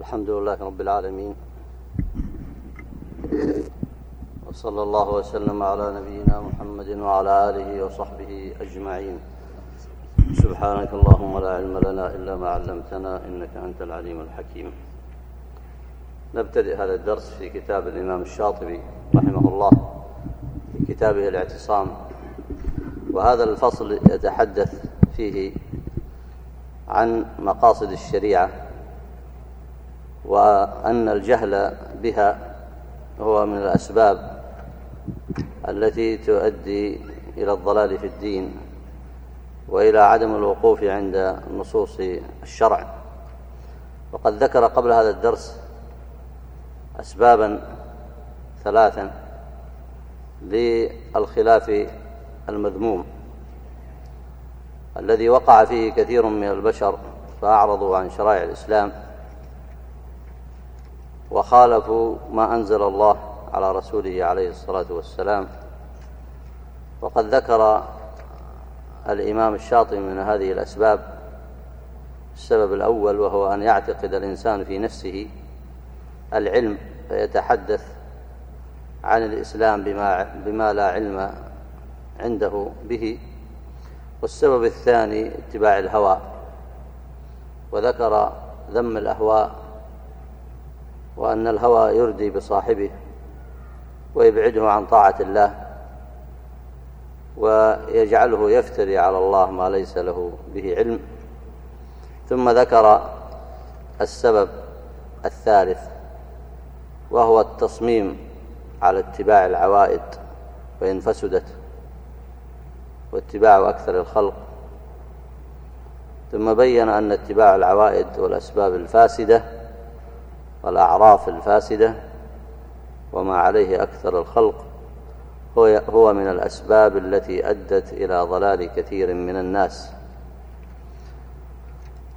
الحمد لله رب العالمين. وصلى الله وسلم على نبينا محمد وعلى آله وصحبه أجمعين. سبحانك اللهم لا علم لنا إلا ما علمتنا إنك أنت العليم الحكيم. نبتدئ هذا الدرس في كتاب الإمام الشاطبي رحمه الله في كتابه الاعتصام. وهذا الفصل يتحدث فيه عن مقاصد الشريعة وأن الجهل بها هو من الأسباب التي تؤدي إلى الضلال في الدين وإلى عدم الوقوف عند نصوص الشرع. وقد ذكر قبل هذا الدرس أسبابا ثلاثا للخلاف المذموم الذي وقع فيه كثير من البشر فأعرضوا عن شرائع الإسلام وخالفوا ما أنزل الله على رسوله عليه الصلاة والسلام. وقد ذكر الإمام الشاطبي من هذه الأسباب السبب الأول وهو أن يعتقد الإنسان في نفسه العلم فيتحدث عن الإسلام بما, بما لا علم عنده به. والسبب الثاني اتباع الهوى. وذكر ذم الأهواء وأن الهوى يردي بصاحبه ويبعده عن طاعة الله ويجعله يفتري على الله ما ليس له به علم. ثم ذكر السبب الثالث وهو التصميم على اتباع العوائد وإن فسدت واتباع أكثر الخلق. ثم بين أن اتباع العوائد والأسباب الفاسدة والأعراف الفاسدة وما عليه أكثر الخلق هو من الأسباب التي أدت إلى ضلال كثير من الناس.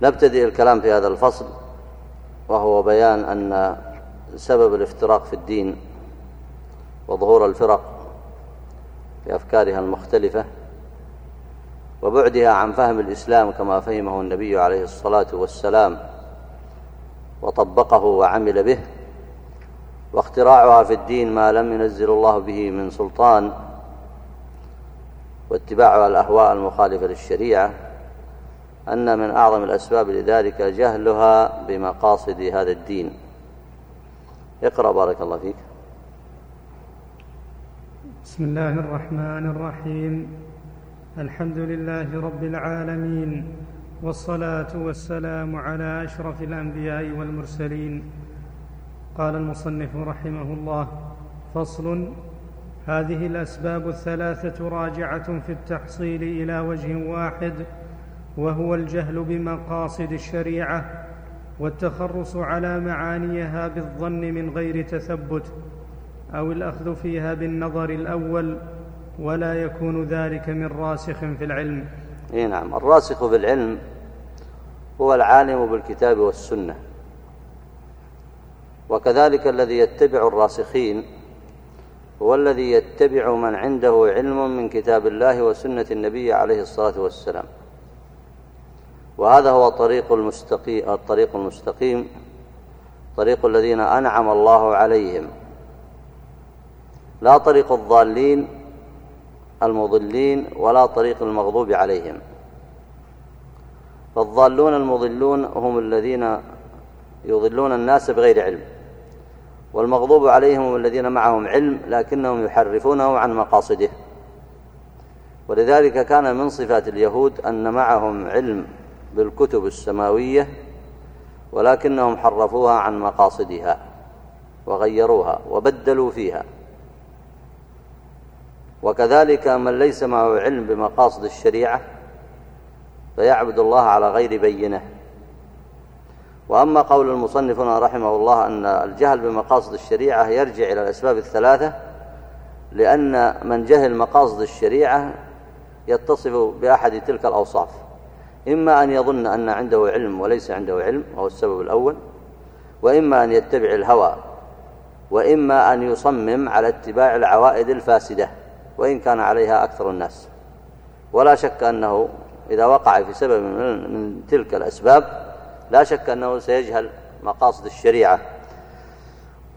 نبتدئ الكلام في هذا الفصل وهو بيان أن سبب الافتراق في الدين وظهور الفرق بأفكارها المختلفة وبعدها عن فهم الإسلام كما فهمه النبي عليه الصلاة والسلام وطبقه وعمل به واختراعها في الدين ما لم ينزل الله به من سلطان واتباعها الأهواء المخالفة للشريعة أن من أعظم الأسباب لذلك جهلها بمقاصد هذا الدين. اقرأ بارك الله فيك. بسم الله الرحمن الرحيم. الحمد لله رب العالمين. والصلاة والسلام على أشرف الأنبياء والمرسلين. قال المصنف رحمه الله فصل هذه الأسباب الثلاثة راجعة في التحصيل إلى وجه واحد وهو الجهل بمقاصد الشريعة والتخرص على معانيها بالظن من غير تثبت أو الأخذ فيها بالنظر الأول ولا يكون ذلك من راسخ في العلم. اي نعم الراسخ في العلم هو العالم بالكتاب والسنة. وكذلك الذي يتبع الراسخين هو الذي يتبع من عنده علم من كتاب الله وسنة النبي عليه الصلاة والسلام. وهذا هو طريق المستقيم الطريق المستقيم طريق الذين أنعم الله عليهم. لا طريق الضالين المضلين ولا طريق المغضوب عليهم. فالضالون المضلون هم الذين يضلون الناس بغير علم. والمغضوب عليهم هم الذين معهم علم لكنهم يحرفونه عن مقاصده. ولذلك كان من صفات اليهود أن معهم علم بالكتب السماوية ولكنهم حرفوها عن مقاصدها وغيروها وبدلوا فيها. وكذلك من ليس معه علم بمقاصد الشريعة فيعبد الله على غير بينة. وأما قول المصنفنا رحمه الله أن الجهل بمقاصد الشريعة يرجع إلى الأسباب الثلاثة لأن من جهل مقاصد الشريعة يتصف بأحد تلك الأوصاف. إما أن يظن أن عنده علم وليس عنده علم وهو السبب الأول وإما أن يتبع الهوى وإما أن يصمم على اتباع العوائد الفاسدة وإن كان عليها أكثر الناس. ولا شك أنه إذا وقع في سبب من تلك الأسباب لا شك أنه سيجهل مقاصد الشريعة.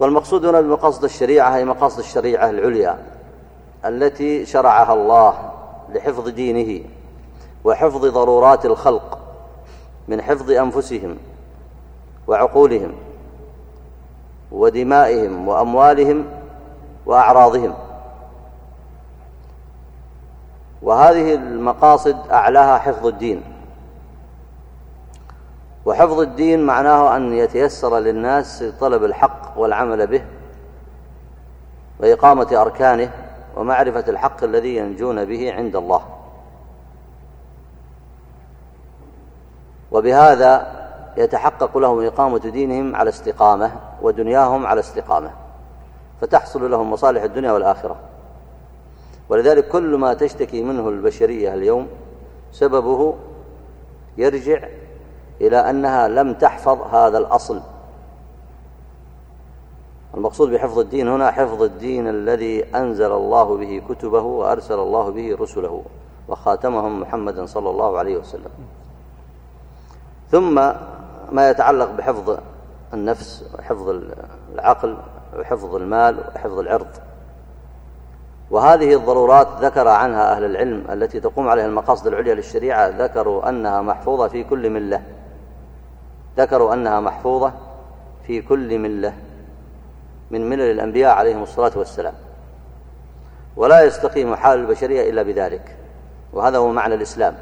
والمقصود هنا بمقاصد الشريعة هي مقاصد الشريعة العليا التي شرعها الله لحفظ دينه وحفظ ضرورات الخلق من حفظ أنفسهم وعقولهم ودمائهم وأموالهم وأعراضهم. وهذه المقاصد أعلاها حفظ الدين. وحفظ الدين معناه أن يتيسر للناس طلب الحق والعمل به وإقامة أركانه ومعرفة الحق الذي ينجون به عند الله. وبهذا يتحقق لهم إقامة دينهم على استقامة ودنياهم على استقامة فتحصل لهم مصالح الدنيا والآخرة. ولذلك كل ما تشتكي منه البشرية اليوم سببه يرجع إلى أنها لم تحفظ هذا الأصل. المقصود بحفظ الدين هنا حفظ الدين الذي أنزل الله به كتبه وأرسل الله به رسله وخاتمهم محمدا صلى الله عليه وسلم. ثم ما يتعلق بحفظ النفس وحفظ العقل وحفظ المال وحفظ العرض. وهذه الضرورات ذكر عنها أهل العلم التي تقوم عليها المقاصد العليا للشريعة ذكروا أنها محفوظة في كل ملة. ذكروا أنها محفوظة في كل ملة. من ملل الأنبياء عليهم الصلاة والسلام. ولا يستقيم حال البشرية إلا بذلك. وهذا هو معنى الإسلام.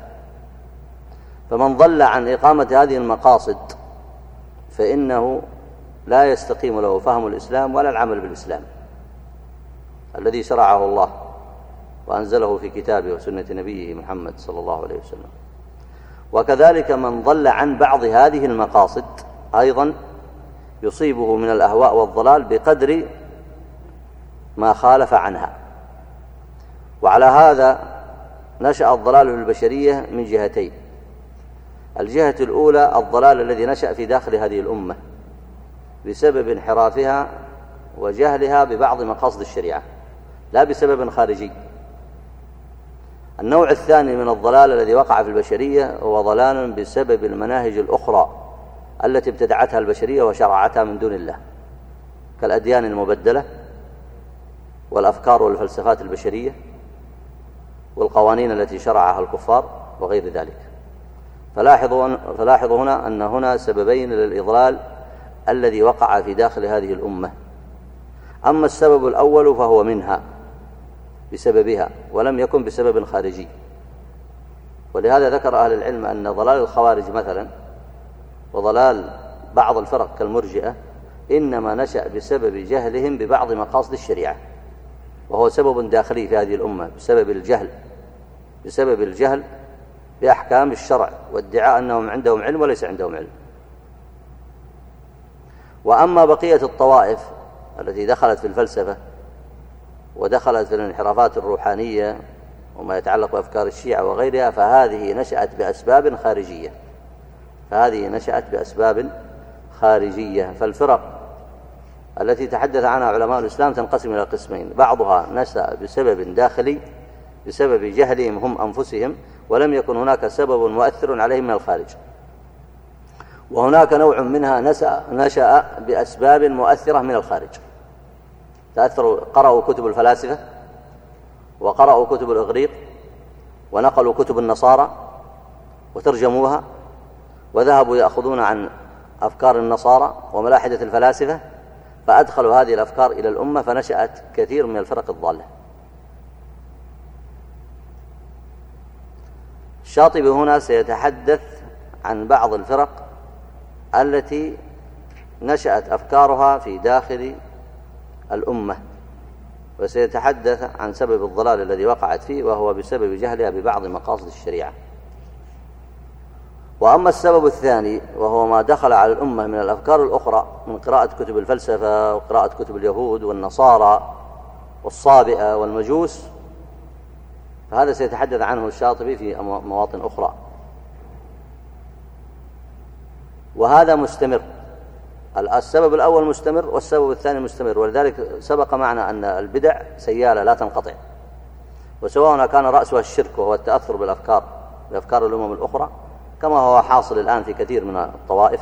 فمن ضل عن إقامة هذه المقاصد فإنه لا يستقيم له فهم الإسلام ولا العمل بالإسلام. الذي شرعه الله وأنزله في كتابه وسنة نبيه محمد صلى الله عليه وسلم. وكذلك من ضل عن بعض هذه المقاصد أيضا يصيبه من الأهواء والضلال بقدر ما خالف عنها. وعلى هذا نشأ الضلال البشرية من جهتين. الجهة الأولى الضلال الذي نشأ في داخل هذه الأمة بسبب انحرافها وجهلها ببعض مقاصد الشريعة. لا بسبب خارجي. النوع الثاني من الضلال الذي وقع في البشرية هو ضلال بسبب المناهج الأخرى التي ابتدعتها البشرية وشرعتها من دون الله. كالأديان المبدلة والأفكار والفلسفات البشرية والقوانين التي شرعها الكفار وغير ذلك. فلاحظوا, فلاحظوا هنا أن هنا سببين للإضلال الذي وقع في داخل هذه الأمة. أما السبب الأول فهو منها. بسببها ولم يكن بسبب خارجي. ولهذا ذكر أهل العلم أن ضلال الخوارج مثلا وضلال بعض الفرق كالمرجئة إنما نشأ بسبب جهلهم ببعض مقاصد الشريعة. وهو سبب داخلي في هذه الأمة بسبب الجهل بسبب الجهل بأحكام الشرع وادعاء أنهم عندهم علم وليس عندهم علم. وأما بقية الطوائف التي دخلت في الفلسفة ودخلت في الانحرافات الروحانية وما يتعلق بأفكار الشيعة وغيرها فهذه نشأت بأسباب خارجية. فهذه نشأت بأسباب خارجية. فالفرق التي تحدث عنها علماء الإسلام تنقسم إلى قسمين. بعضها نشأ بسبب داخلي بسبب جهلهم هم أنفسهم ولم يكن هناك سبب مؤثر عليهم من الخارج. وهناك نوع منها نشأ, بأسباب مؤثرة من الخارج. تأثروا قرأوا كتب الفلاسفة وقرأوا كتب الإغريق ونقلوا كتب النصارى وترجموها وذهبوا يأخذون عن أفكار النصارى وملاحدة الفلاسفة فأدخلوا هذه الأفكار إلى الأمة فنشأت كثير من الفرق الضالة. الشاطبي هنا سيتحدث عن بعض الفرق التي نشأت أفكارها في داخل الأمة وسيتحدث عن سبب الضلال الذي وقعت فيه وهو بسبب جهلها ببعض مقاصد الشريعة. وأما السبب الثاني وهو ما دخل على الأمة من الأفكار الأخرى من قراءة كتب الفلسفة وقراءة كتب اليهود والنصارى والصابئة والمجوس فهذا سيتحدث عنه الشاطبي في مواطن أخرى. وهذا مستمر. السبب الأول مستمر والسبب الثاني مستمر ولذلك سبق معنا أن البدع سيالة لا تنقطع. وسواء كان رأسها الشرك وهو التأثر بالأفكار بأفكار الأمم الأخرى كما هو حاصل الآن في كثير من الطوائف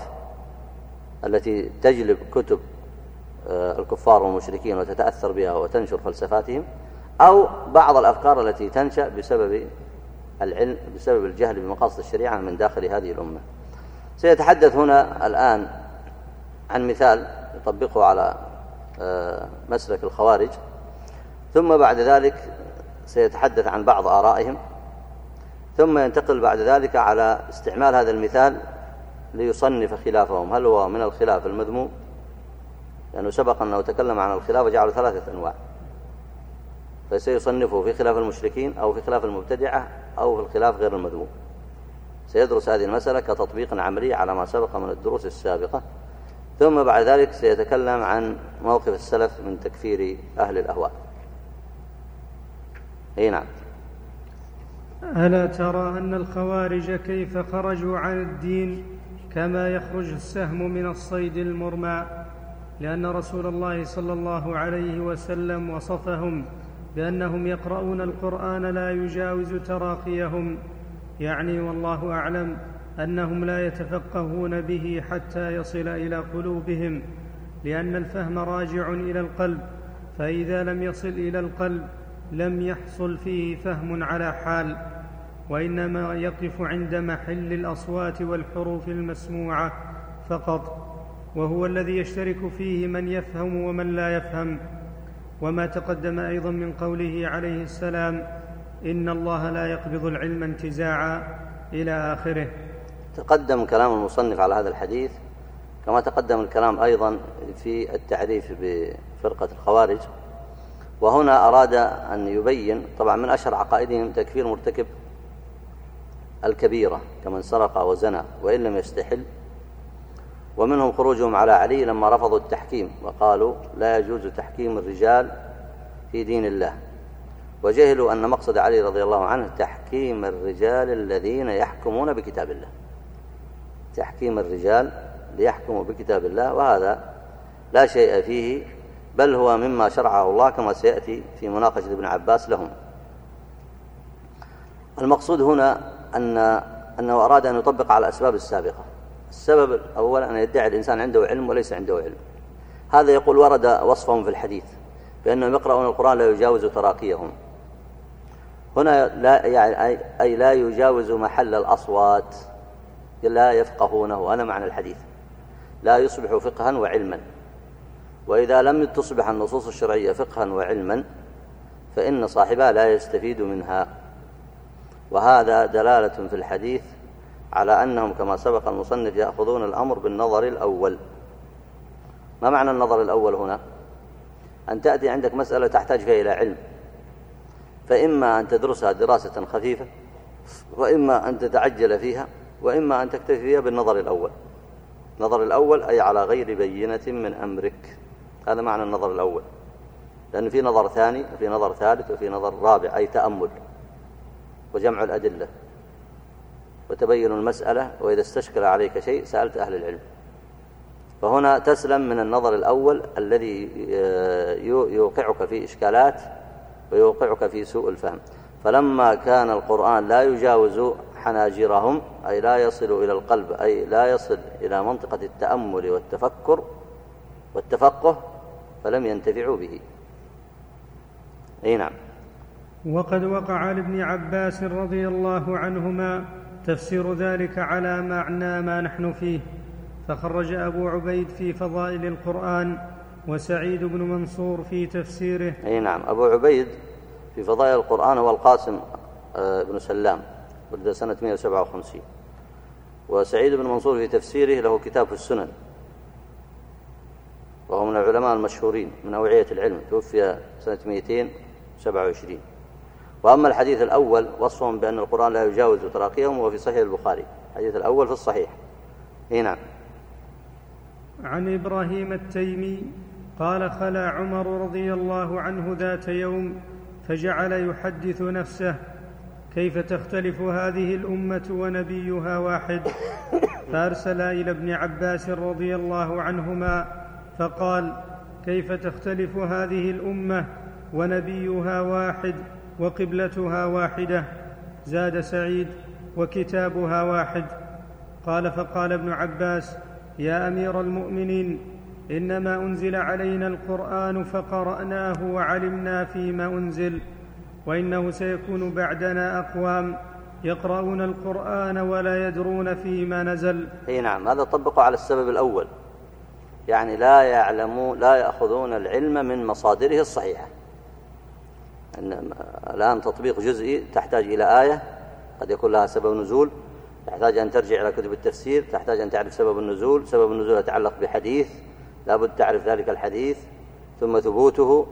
التي تجلب كتب آه، الكفار والمشركين وتتأثر بها وتنشر فلسفاتهم أو بعض الأفكار التي تنشأ بسبب العلم بسبب الجهل بمقاصد الشريعة من داخل هذه الأمة. سيتحدث هنا الآن عن مثال يطبقه على آه، مسلك الخوارج. ثم بعد ذلك سيتحدث عن بعض آرائهم. ثم ينتقل بعد ذلك على استعمال هذا المثال ليصنف خلافهم. هل هو من الخلاف المذموم؟ لأنه سبق أنه تكلم عن الخلاف وجعله ثلاثة أنواع. فسيصنفه في خلاف المشركين أو في خلاف المبتدعة أو في الخلاف غير المذموم. سيدرس هذه المسألة كتطبيق عملي على ما سبق من الدروس السابقة. ثم بعد ذلك سيتكلم عن موقف السلف من تكفير أهل الأهواء. أي نعم. ألا ترى أن الخوارج كيف خرجوا عن الدين كما يخرج السهم من الصيد المرمى؟ لأن رسول الله صلى الله عليه وسلم وصفهم بأنهم يقرؤون القرآن لا يجاوز تراقيهم يعني والله أعلم أنهم لا يتفقهون به حتى يصل إلى قلوبهم لأن الفهم راجع إلى القلب فإذا لم يصل إلى القلب لم يحصل فيه فهم على حال وإنما يقف عند محل الأصوات والحروف المسموعة فقط وهو الذي يشترك فيه من يفهم ومن لا يفهم. وما تقدم أيضا من قوله عليه السلام إن الله لا يقبض العلم انتزاعا إلى آخره. تقدم كلام المصنف على هذا الحديث كما تقدم الكلام أيضا في التعريف بفرقة الخوارج وهنا أراد أن يبين طبعا من أشهر عقائدهم تكفير مرتكب الكبيرة كمن سرق وزنى وإن لم يستحل ومنهم خروجهم على علي لما رفضوا التحكيم وقالوا لا يجوز تحكيم الرجال في دين الله وجهلوا أن مقصد علي رضي الله عنه تحكيم الرجال الذين يحكمون بكتاب الله. تحكيم الرجال ليحكموا بكتاب الله وهذا لا شيء فيه بل هو مما شرعه الله كما سيأتي في مناقشة ابن عباس لهم. المقصود هنا أن أنه أراد أن يطبق على الأسباب السابقة. السبب الأول أن يدعي الإنسان عنده علم وليس عنده علم. هذا يقول ورد وصفهم في الحديث بأنهم يقرؤون القرآن لا يجاوز تراقيهم هنا لا يعني أي لا يجاوز محل الأصوات. لا يفقهونه. هذا معنى الحديث. لا يصبح فقها وعلما. وإذا لم تصبح النصوص الشرعية فقها وعلما فإن صاحبها لا يستفيد منها. وهذا دلالة في الحديث على أنهم كما سبق المصنف يأخذون الأمر بالنظر الأول. ما معنى النظر الأول هنا؟ أن تأتي عندك مسألة تحتاج فيها إلى علم. فإما أن تدرسها دراسة خفيفة وإما أن تتعجل فيها وإما أن تكتفي فيها بالنظر الأول. النظر الأول أي على غير بينة من أمرك. هذا معنى النظر الأول. لأن في نظر ثاني وفي نظر ثالث وفي نظر رابع أي تأمل وجمع الأدلة. وتبين المسألة وإذا استشكل عليك شيء سألت أهل العلم. فهنا تسلم من النظر الأول الذي يوقعك في إشكالات ويوقعك في سوء الفهم. فلما كان القرآن لا يجاوز حناجرهم أي لا يصل إلى القلب أي لا يصل إلى منطقة التأمل والتفكر والتفقه فلم ينتفعوا به. أي نعم. وقد وقع لابن عباس رضي الله عنهما تفسير ذلك على معنى ما نحن فيه فخرج أبو عبيد في فضائل القرآن وسعيد بن منصور في تفسيره. أي نعم. أبو عبيد في فضائل القرآن هو القاسم آه، بن سلام. ولد سنة 157 وسعيد بن منصور في تفسيره له كتاب في السنن. وهو من العلماء المشهورين من أوعية العلم توفي سنة 227 وأما الحديث الأول وصفهم بأن القرآن لا يجاوز تراقيهم وهو في صحيح البخاري. الحديث الأول في الصحيح. هنا نعم. عن إبراهيم التيمي قال خلا عمر رضي الله عنه ذات يوم فجعل يحدث نفسه كيف تختلف هذه الأمة ونبيها واحد؟ فأرسل إلى ابن عباس رضي الله عنهما فقال كيف تختلف هذه الأمة ونبيها واحد وقبلتها واحدة؟ زاد سعيد وكتابها واحد. قال فقال ابن عباس يا أمير المؤمنين إنما أنزل علينا القرآن فقرأناه وعلمنا فيما أنزل. وإنه سيكون بعدنا أقوام يقرؤون القرآن ولا يدرون فيما نزل. إي نعم هذا طبقوا على السبب الأول. يعني لا يعلمون لا يأخذون العلم من مصادره الصحيحة. الآن تطبيق جزئي تحتاج إلى آية قد يكون لها سبب نزول. تحتاج أن ترجع إلى كتب التفسير تحتاج أن تعرف سبب النزول. سبب النزول يتعلق بحديث لابد تعرف ذلك الحديث ثم ثبوته.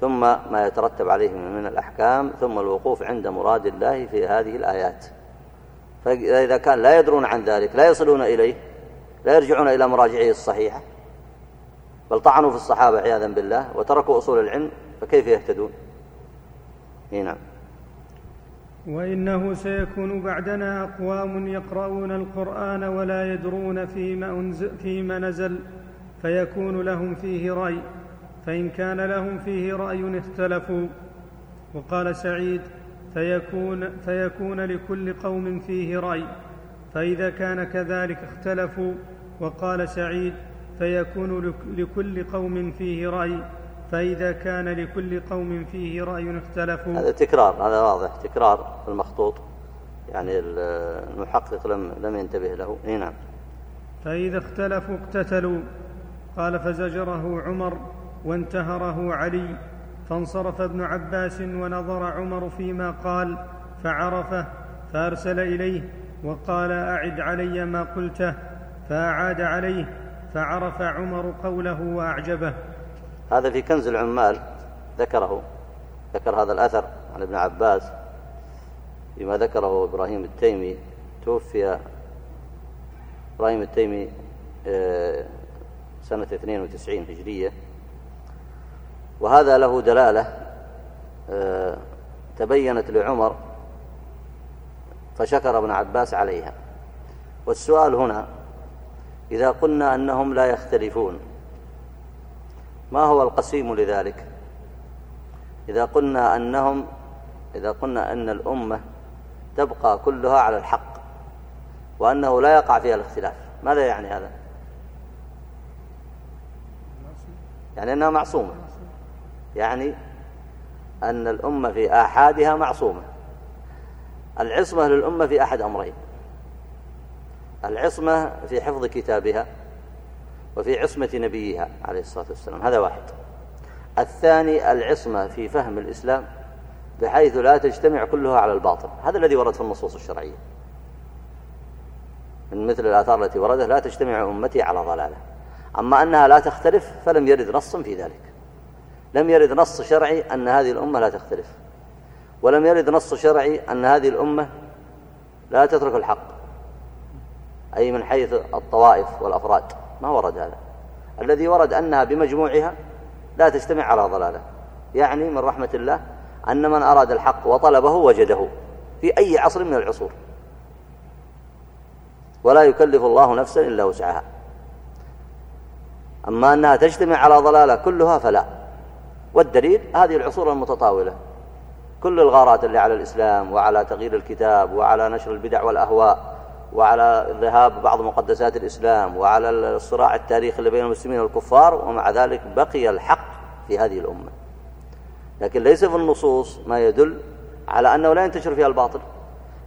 ثم ما يترتب عليه من الأحكام ثم الوقوف عند مراد الله في هذه الآيات. فإذا كان لا يدرون عن ذلك لا يصلون إليه لا يرجعون إلى مراجعه الصحيحة. بل طعنوا في الصحابة عياذا بالله وتركوا أصول العلم فكيف يهتدون؟ نعم. وإنه سيكون بعدنا أقوام يقرؤون القرآن ولا يدرون فيما, أنزل فيما نزل فيكون لهم فيه رأي. فإن كان لهم فيه رأي اختلفوا. وقال سعيد فيكون, فيكون لكل قوم فيه رأي فإذا كان كذلك اختلفوا. وقال سعيد فيكون لكل قوم فيه رأي فإذا كان لكل قوم فيه رأي اختلفوا. هذا تكرار هذا واضح تكرار في المخطوط. يعني المحقق لم لم ينتبه له. نعم. فإذا اختلفوا اقتتلوا. قال فزجره عمر. وانتهره علي فانصرف ابن عباس ونظر عمر فيما قال فعرفه فأرسل إليه وقال أعد علي ما قلته. فأعاد عليه فعرف عمر قوله وأعجبه. هذا في كنز العمال ذكره ذكر هذا الأثر عن ابن عباس فيما ذكره إبراهيم التيمي. توفي إبراهيم التيمي آه، سنة 92 هجرية. وهذا له دلالة آه، تبينت لعمر فشكر ابن عباس عليها. والسؤال هنا إذا قلنا أنهم لا يختلفون ما هو القسيم لذلك؟ إذا قلنا أنهم إذا قلنا أن الأمة تبقى كلها على الحق وأنه لا يقع فيها الاختلاف ماذا يعني هذا؟ يعني أنها معصومة. يعني أن الأمة في آحادها معصومة. العصمة للأمة في أحد أمرين. العصمة في حفظ كتابها وفي عصمة نبيها عليه الصلاة والسلام. هذا واحد. الثاني العصمة في فهم الإسلام بحيث لا تجتمع كلها على الباطل. هذا الذي ورد في النصوص الشرعية. من مثل الآثار التي وردت لا تجتمع أمتي على ضلالة. أما أنها لا تختلف فلم يرد نص في ذلك. لم يرد نص شرعي أن هذه الأمة لا تختلف. ولم يرد نص شرعي أن هذه الأمة لا تترك الحق. أي من حيث الطوائف والأفراد. ما ورد هذا. الذي ورد أنها بمجموعها لا تجتمع على ضلالة. يعني من رحمة الله أن من أراد الحق وطلبه وجده في أي عصر من العصور. ولا يكلف الله نفسا إلا وسعها. أما أنها تجتمع على ضلالة كلها فلا. والدليل هذه العصور المتطاولة. كل الغارات اللي على الإسلام وعلى تغيير الكتاب وعلى نشر البدع والأهواء وعلى ذهاب بعض مقدسات الإسلام وعلى الصراع التاريخي اللي بين المسلمين والكفار ومع ذلك بقي الحق في هذه الأمة. لكن ليس في النصوص ما يدل على أنه لا ينتشر فيها الباطل.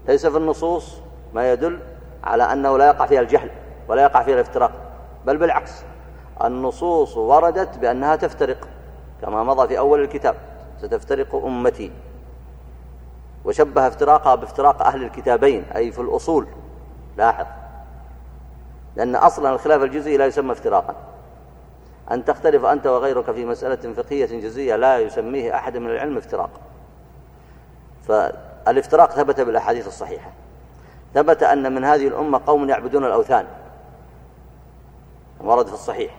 ليس في النصوص ما يدل على أنه لا يقع فيها الجهل ولا يقع فيها الافتراق بل بالعكس النصوص وردت بأنها تفترق. كما مضى في أول الكتاب. ستفترق أمتي. وشبه افتراقها بافتراق أهل الكتابين أي في الأصول. لاحظ. لأن أصلا الخلاف الجزئي لا يسمى افتراقا. أن تختلف أنت وغيرك في مسألة فقهية جزئية لا يسميه أحد من العلم افتراق. فالافتراق ثبت بالأحاديث الصحيحة. ثبت أن من هذه الأمة قوم يعبدون الأوثان. ورد في الصحيح.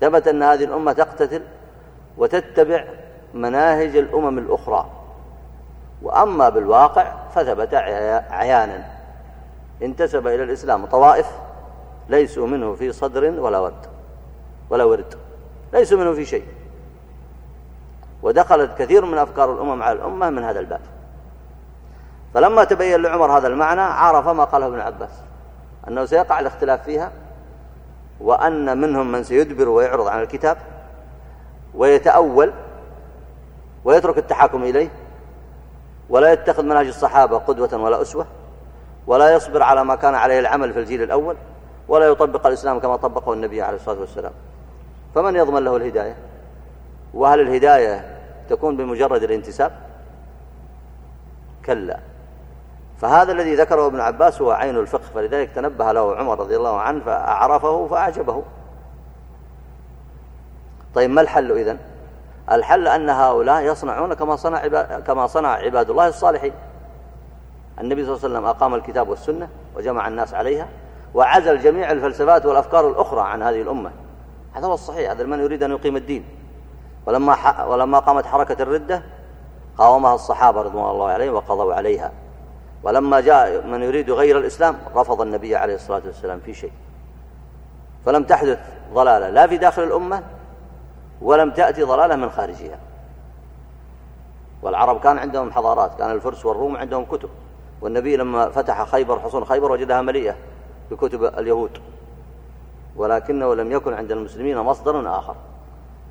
ثبت أن هذه الأمة تقتتل وتتبع مناهج الأمم الأخرى. وأما بالواقع فثبت عيانا. انتسب إلى الإسلام طوائف ليسوا منه في صدر ولا ورد ولا ورد ليسوا منه في شيء. ودخلت كثير من أفكار الأمم على الأمة من هذا الباب. فلما تبين لعمر هذا المعنى عرف ما قاله ابن عباس أنه سيقع الاختلاف فيها وأن منهم من سيدبر ويعرض عن الكتاب. ويتأول ويترك التحاكم إليه ولا يتخذ منهج الصحابة قدوة ولا أسوة ولا يصبر على ما كان عليه العمل في الجيل الأول ولا يطبق الإسلام كما طبقه النبي عليه الصلاة والسلام. فمن يضمن له الهداية؟ وهل الهداية تكون بمجرد الانتساب؟ كلا. فهذا الذي ذكره ابن عباس هو عين الفقه فلذلك تنبه له عمر رضي الله عنه فأعرفه فأعجبه. طيب ما الحل إذن؟ الحل أن هؤلاء يصنعون كما صنع كما صنع عباد الله الصالحين. النبي صلى الله عليه وسلم أقام الكتاب والسنة وجمع الناس عليها وعزل جميع الفلسفات والأفكار الأخرى عن هذه الأمة. هذا هو الصحيح هذا من يريد أن يقيم الدين. ولما, ولما قامت حركة الردة قاومها الصحابة رضوان الله عليهم وقضوا عليها. ولما جاء من يريد غير الإسلام رفض النبي عليه الصلاة والسلام في شيء. فلم تحدث ضلالة لا في داخل الأمة ولم تأتي ضلالة من خارجها. والعرب كان عندهم حضارات كان الفرس والروم عندهم كتب. والنبي لما فتح خيبر حصون خيبر وجدها مليئة بكتب اليهود. ولكنه لم يكن عند المسلمين مصدر آخر.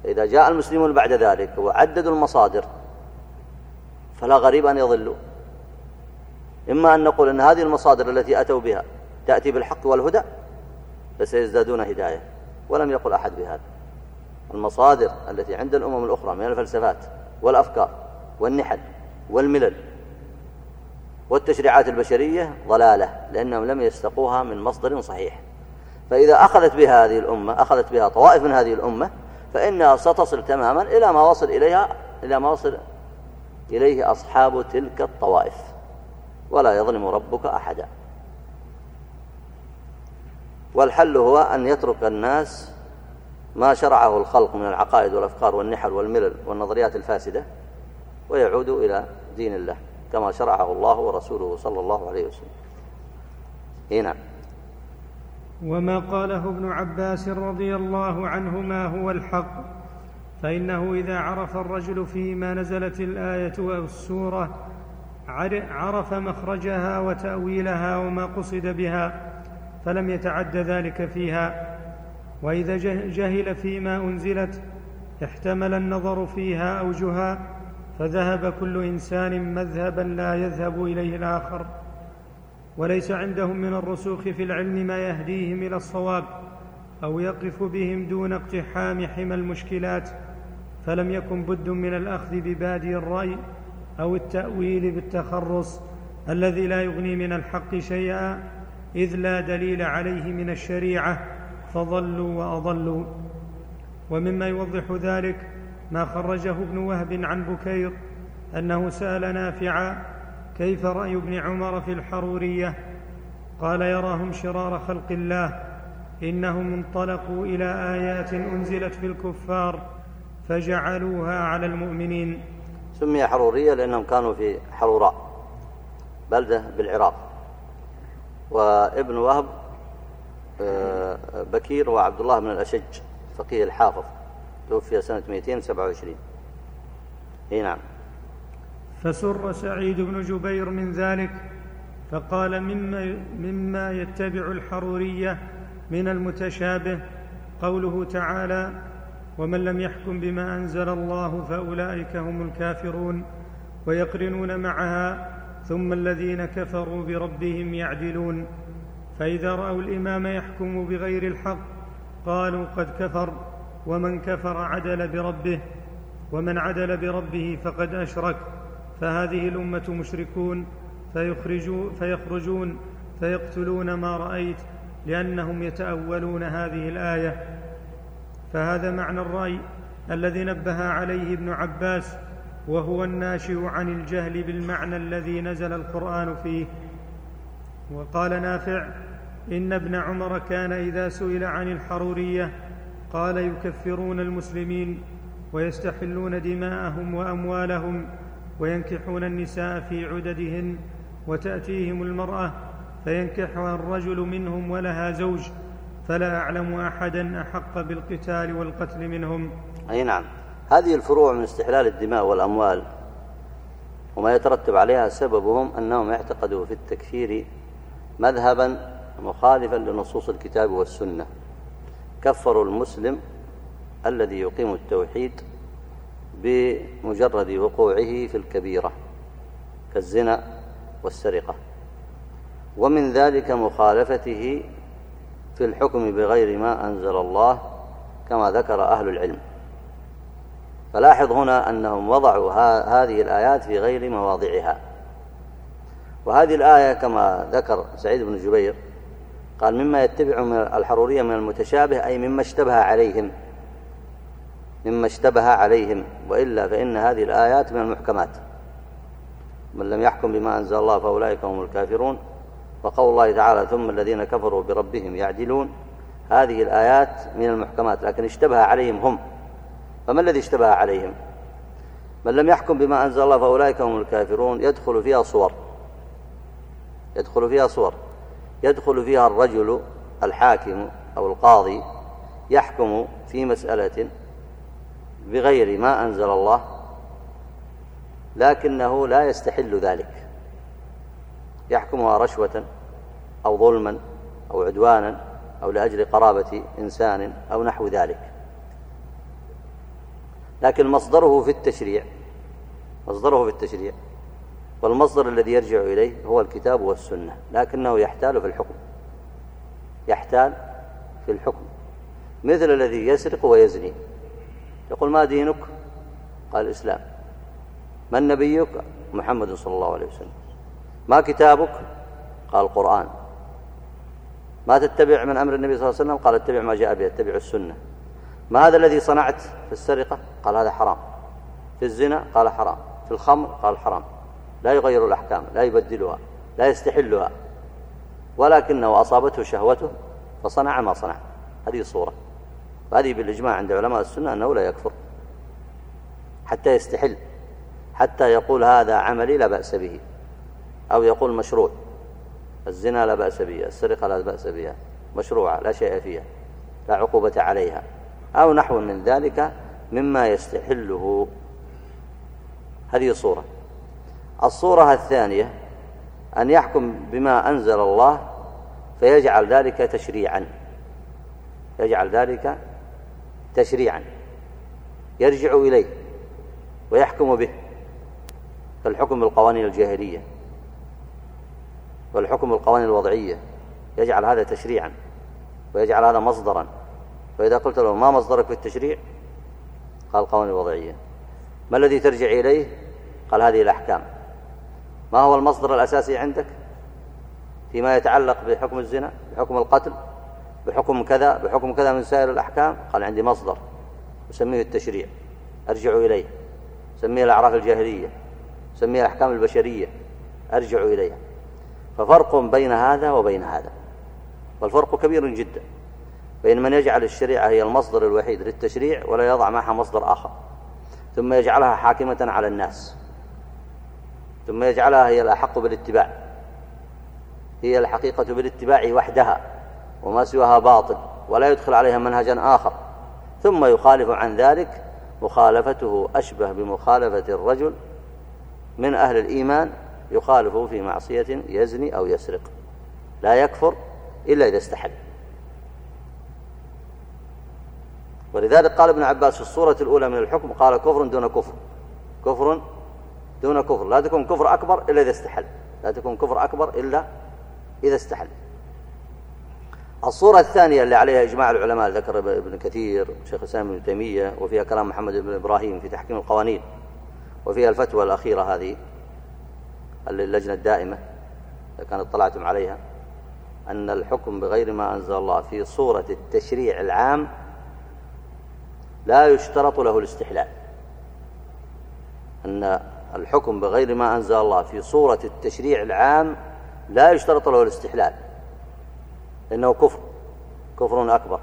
إذا جاء المسلمون بعد ذلك وعددوا المصادر فلا غريب أن يضلوا. إما أن نقول أن هذه المصادر التي أتوا بها تأتي بالحق والهدى فسيزدادون هداية. ولم يقل أحد بهذا. المصادر التي عند الأمم الأخرى من الفلسفات والأفكار والنحل والملل والتشريعات البشرية ضلالة لأنهم لم يستقوها من مصدر صحيح. فإذا أخذت بها هذه الأمة أخذت بها طوائف من هذه الأمة فإنها ستصل تماما إلى ما وصل إليها إلى ما وصل إليه أصحاب تلك الطوائف. ولا يظلم ربك أحدا. والحل هو أن يترك الناس ما شرعه الخلق من العقائد والأفكار والنحل والملل والنظريات الفاسدة ويعودوا إلى دين الله كما شرعه الله ورسوله صلى الله عليه وسلم هنا نعم. وما قاله ابن عباس رضي الله عنهما هو الحق فإنه إذا عرف الرجل فيما نزلت الآية أو السورة عرف مخرجها وتأويلها وما قصد بها فلم يتعد ذلك فيها وإذا جهل فيما أنزلت احتمل النظر فيها أوجها فذهب كل إنسان مذهبا لا يذهب إليه الآخر. وليس عندهم من الرسوخ في العلم ما يهديهم إلى الصواب أو يقف بهم دون اقتحام حمى المشكلات فلم يكن بد من الأخذ ببادي الرأي أو التأويل بالتخرص الذي لا يغني من الحق شيئا إذ لا دليل عليه من الشريعة فضلوا وأضلوا. ومما يوضح ذلك ما خرجه ابن وهب عن بكير أنه سأل نافعا كيف رأي ابن عمر في الحرورية قال يراهم شرار خلق الله إنهم انطلقوا إلى آيات أنزلت في الكفار فجعلوها على المؤمنين. سمي حرورية لأنهم كانوا في حروراء بلدة بالعراق. وابن وهب بكير وعبد الله بن الأشج فقيه الحافظ توفي سنة 227 إي نعم. فسر سعيد بن جبير من ذلك فقال مما, مما يتبع الحرورية من المتشابه قوله تعالى ومن لم يحكم بما أنزل الله فأولئك هم الكافرون ويقرنون معها ثم الذين كفروا بربهم يعدلون. فإذا رأوا الإمام يحكم بغير الحق قالوا قد كفر ومن كفر عدل بربه ومن عدل بربه فقد أشرك. فهذه الأمة مشركون فيخرجون, فيخرجون فيقتلون ما رأيت لأنهم يتأولون هذه الآية. فهذا معنى الرأي الذي نبه عليه ابن عباس وهو الناشئ عن الجهل بالمعنى الذي نزل القرآن فيه. وقال نافع إن ابن عمر كان إذا سئل عن الحرورية قال يكفرون المسلمين ويستحلون دماءهم وأموالهم وينكحون النساء في عددهن وتأتيهم المرأة فينكحها الرجل منهم ولها زوج فلا أعلم أحدا أحق بالقتال والقتل منهم. أي نعم. هذه الفروع من استحلال الدماء والأموال وما يترتب عليها سببهم أنهم اعتقدوا في التكفير مذهبا مخالفا لنصوص الكتاب والسنة. كفروا المسلم الذي يقيم التوحيد بمجرد وقوعه في الكبيرة كالزنا والسرقة. ومن ذلك مخالفته في الحكم بغير ما أنزل الله كما ذكر أهل العلم. فلاحظ هنا أنهم وضعوا هذه الآيات في غير مواضعها. وهذه الآية كما ذكر سعيد بن جبير قال مما يتبع من الحرورية من المتشابه أي مما اشتبه عليهم مما اشتبه عليهم وإلا فإن هذه الآيات من المحكمات. من لم يحكم بما أنزل الله فأولئك هم الكافرون. وقول الله تعالى ثم الذين كفروا بربهم يعدلون. هذه الآيات من المحكمات لكن اشتبه عليهم هم. فما الذي اشتبه عليهم؟ من لم يحكم بما أنزل الله فأولئك هم الكافرون يدخل فيها صور. يدخل فيها صور. يدخل فيها الرجل الحاكم أو القاضي يحكم في مسألة بغير ما أنزل الله لكنه لا يستحل ذلك. يحكمها رشوة أو ظلما أو عدوانا أو لأجل قرابة إنسان أو نحو ذلك. لكن مصدره في التشريع مصدره في التشريع والمصدر الذي يرجع إليه هو الكتاب والسنة لكنه يحتال في الحكم. يحتال في الحكم. مثل الذي يسرق ويزني. يقول ما دينك؟ قال الإسلام. من نبيك؟ محمد صلى الله عليه وسلم. ما كتابك؟ قال القرآن. ما تتبع من أمر النبي صلى الله عليه وسلم؟ قال اتبع ما جاء به اتبع السنة. ما هذا الذي صنعت في السرقة؟ قال هذا حرام. في الزنا؟ قال حرام. في الخمر؟ قال حرام. لا يغير الأحكام لا يبدلها لا يستحلها. ولكنه أصابته شهوته فصنع ما صنع. هذه الصورة. وهذه بالإجماع عند علماء السنة أنه لا يكفر. حتى يستحل. حتى يقول هذا عملي لا بأس به. أو يقول مشروع. الزنا لا بأس بها السرقة لا بأس بها مشروعة لا شيء فيها لا عقوبة عليها. أو نحو من ذلك مما يستحله. هذه صورة الصورة الثانية أن يحكم بما أنزل الله فيجعل ذلك تشريعا. يجعل ذلك تشريعا. يرجع إليه ويحكم به. كالحكم بالقوانين الجاهلية والحكم بالقوانين الوضعية يجعل هذا تشريعا ويجعل هذا مصدرا. فإذا قلت له ما مصدرك في التشريع؟ قال القوانين الوضعية ما الذي ترجع إليه؟ قال هذه الأحكام. ما هو المصدر الأساسي عندك فيما يتعلق بحكم الزنا بحكم القتل بحكم كذا بحكم كذا من سائر الأحكام؟ قال عندي مصدر أسميه التشريع. أرجع إليه. أسميه الأعراف الجاهلية. أسميه الأحكام البشرية. أرجع إليها. ففرق بين هذا وبين هذا. والفرق كبير جدا بين من يجعل الشريعة هي المصدر الوحيد للتشريع ولا يضع معها مصدر آخر ثم يجعلها حاكمة على الناس. ثم يجعلها هي الأحق بالاتباع. هي الحقيقة بالاتباع وحدها وما سواها باطل ولا يدخل عليها منهجا آخر. ثم يخالف عن ذلك مخالفته أشبه بمخالفة الرجل من أهل الإيمان يخالفه في معصية يزني أو يسرق. لا يكفر إلا إذا استحل. ولذلك قال ابن عباس في الصورة الأولى من الحكم قال كفر دون كفر. كفر دون كفر. لا تكون كفر أكبر إلا إذا استحل. لا تكون كفر أكبر إلا إذا استحل. الصورة الثانية اللي عليها إجماع العلماء ذكر ابن كثير شيخ الإسلام ابن تيمية وفيها كلام محمد بن إبراهيم في تحكيم القوانين وفيها الفتوى الأخيرة هذه اللجنة الدائمة كانت اطلعتم عليها أن الحكم بغير ما أنزل الله في صورة التشريع العام لا يشترط له الاستحلال. أن الحكم بغير ما أنزل الله في صورة التشريع العام لا يشترط له الاستحلال لأنه كفر كفر أكبر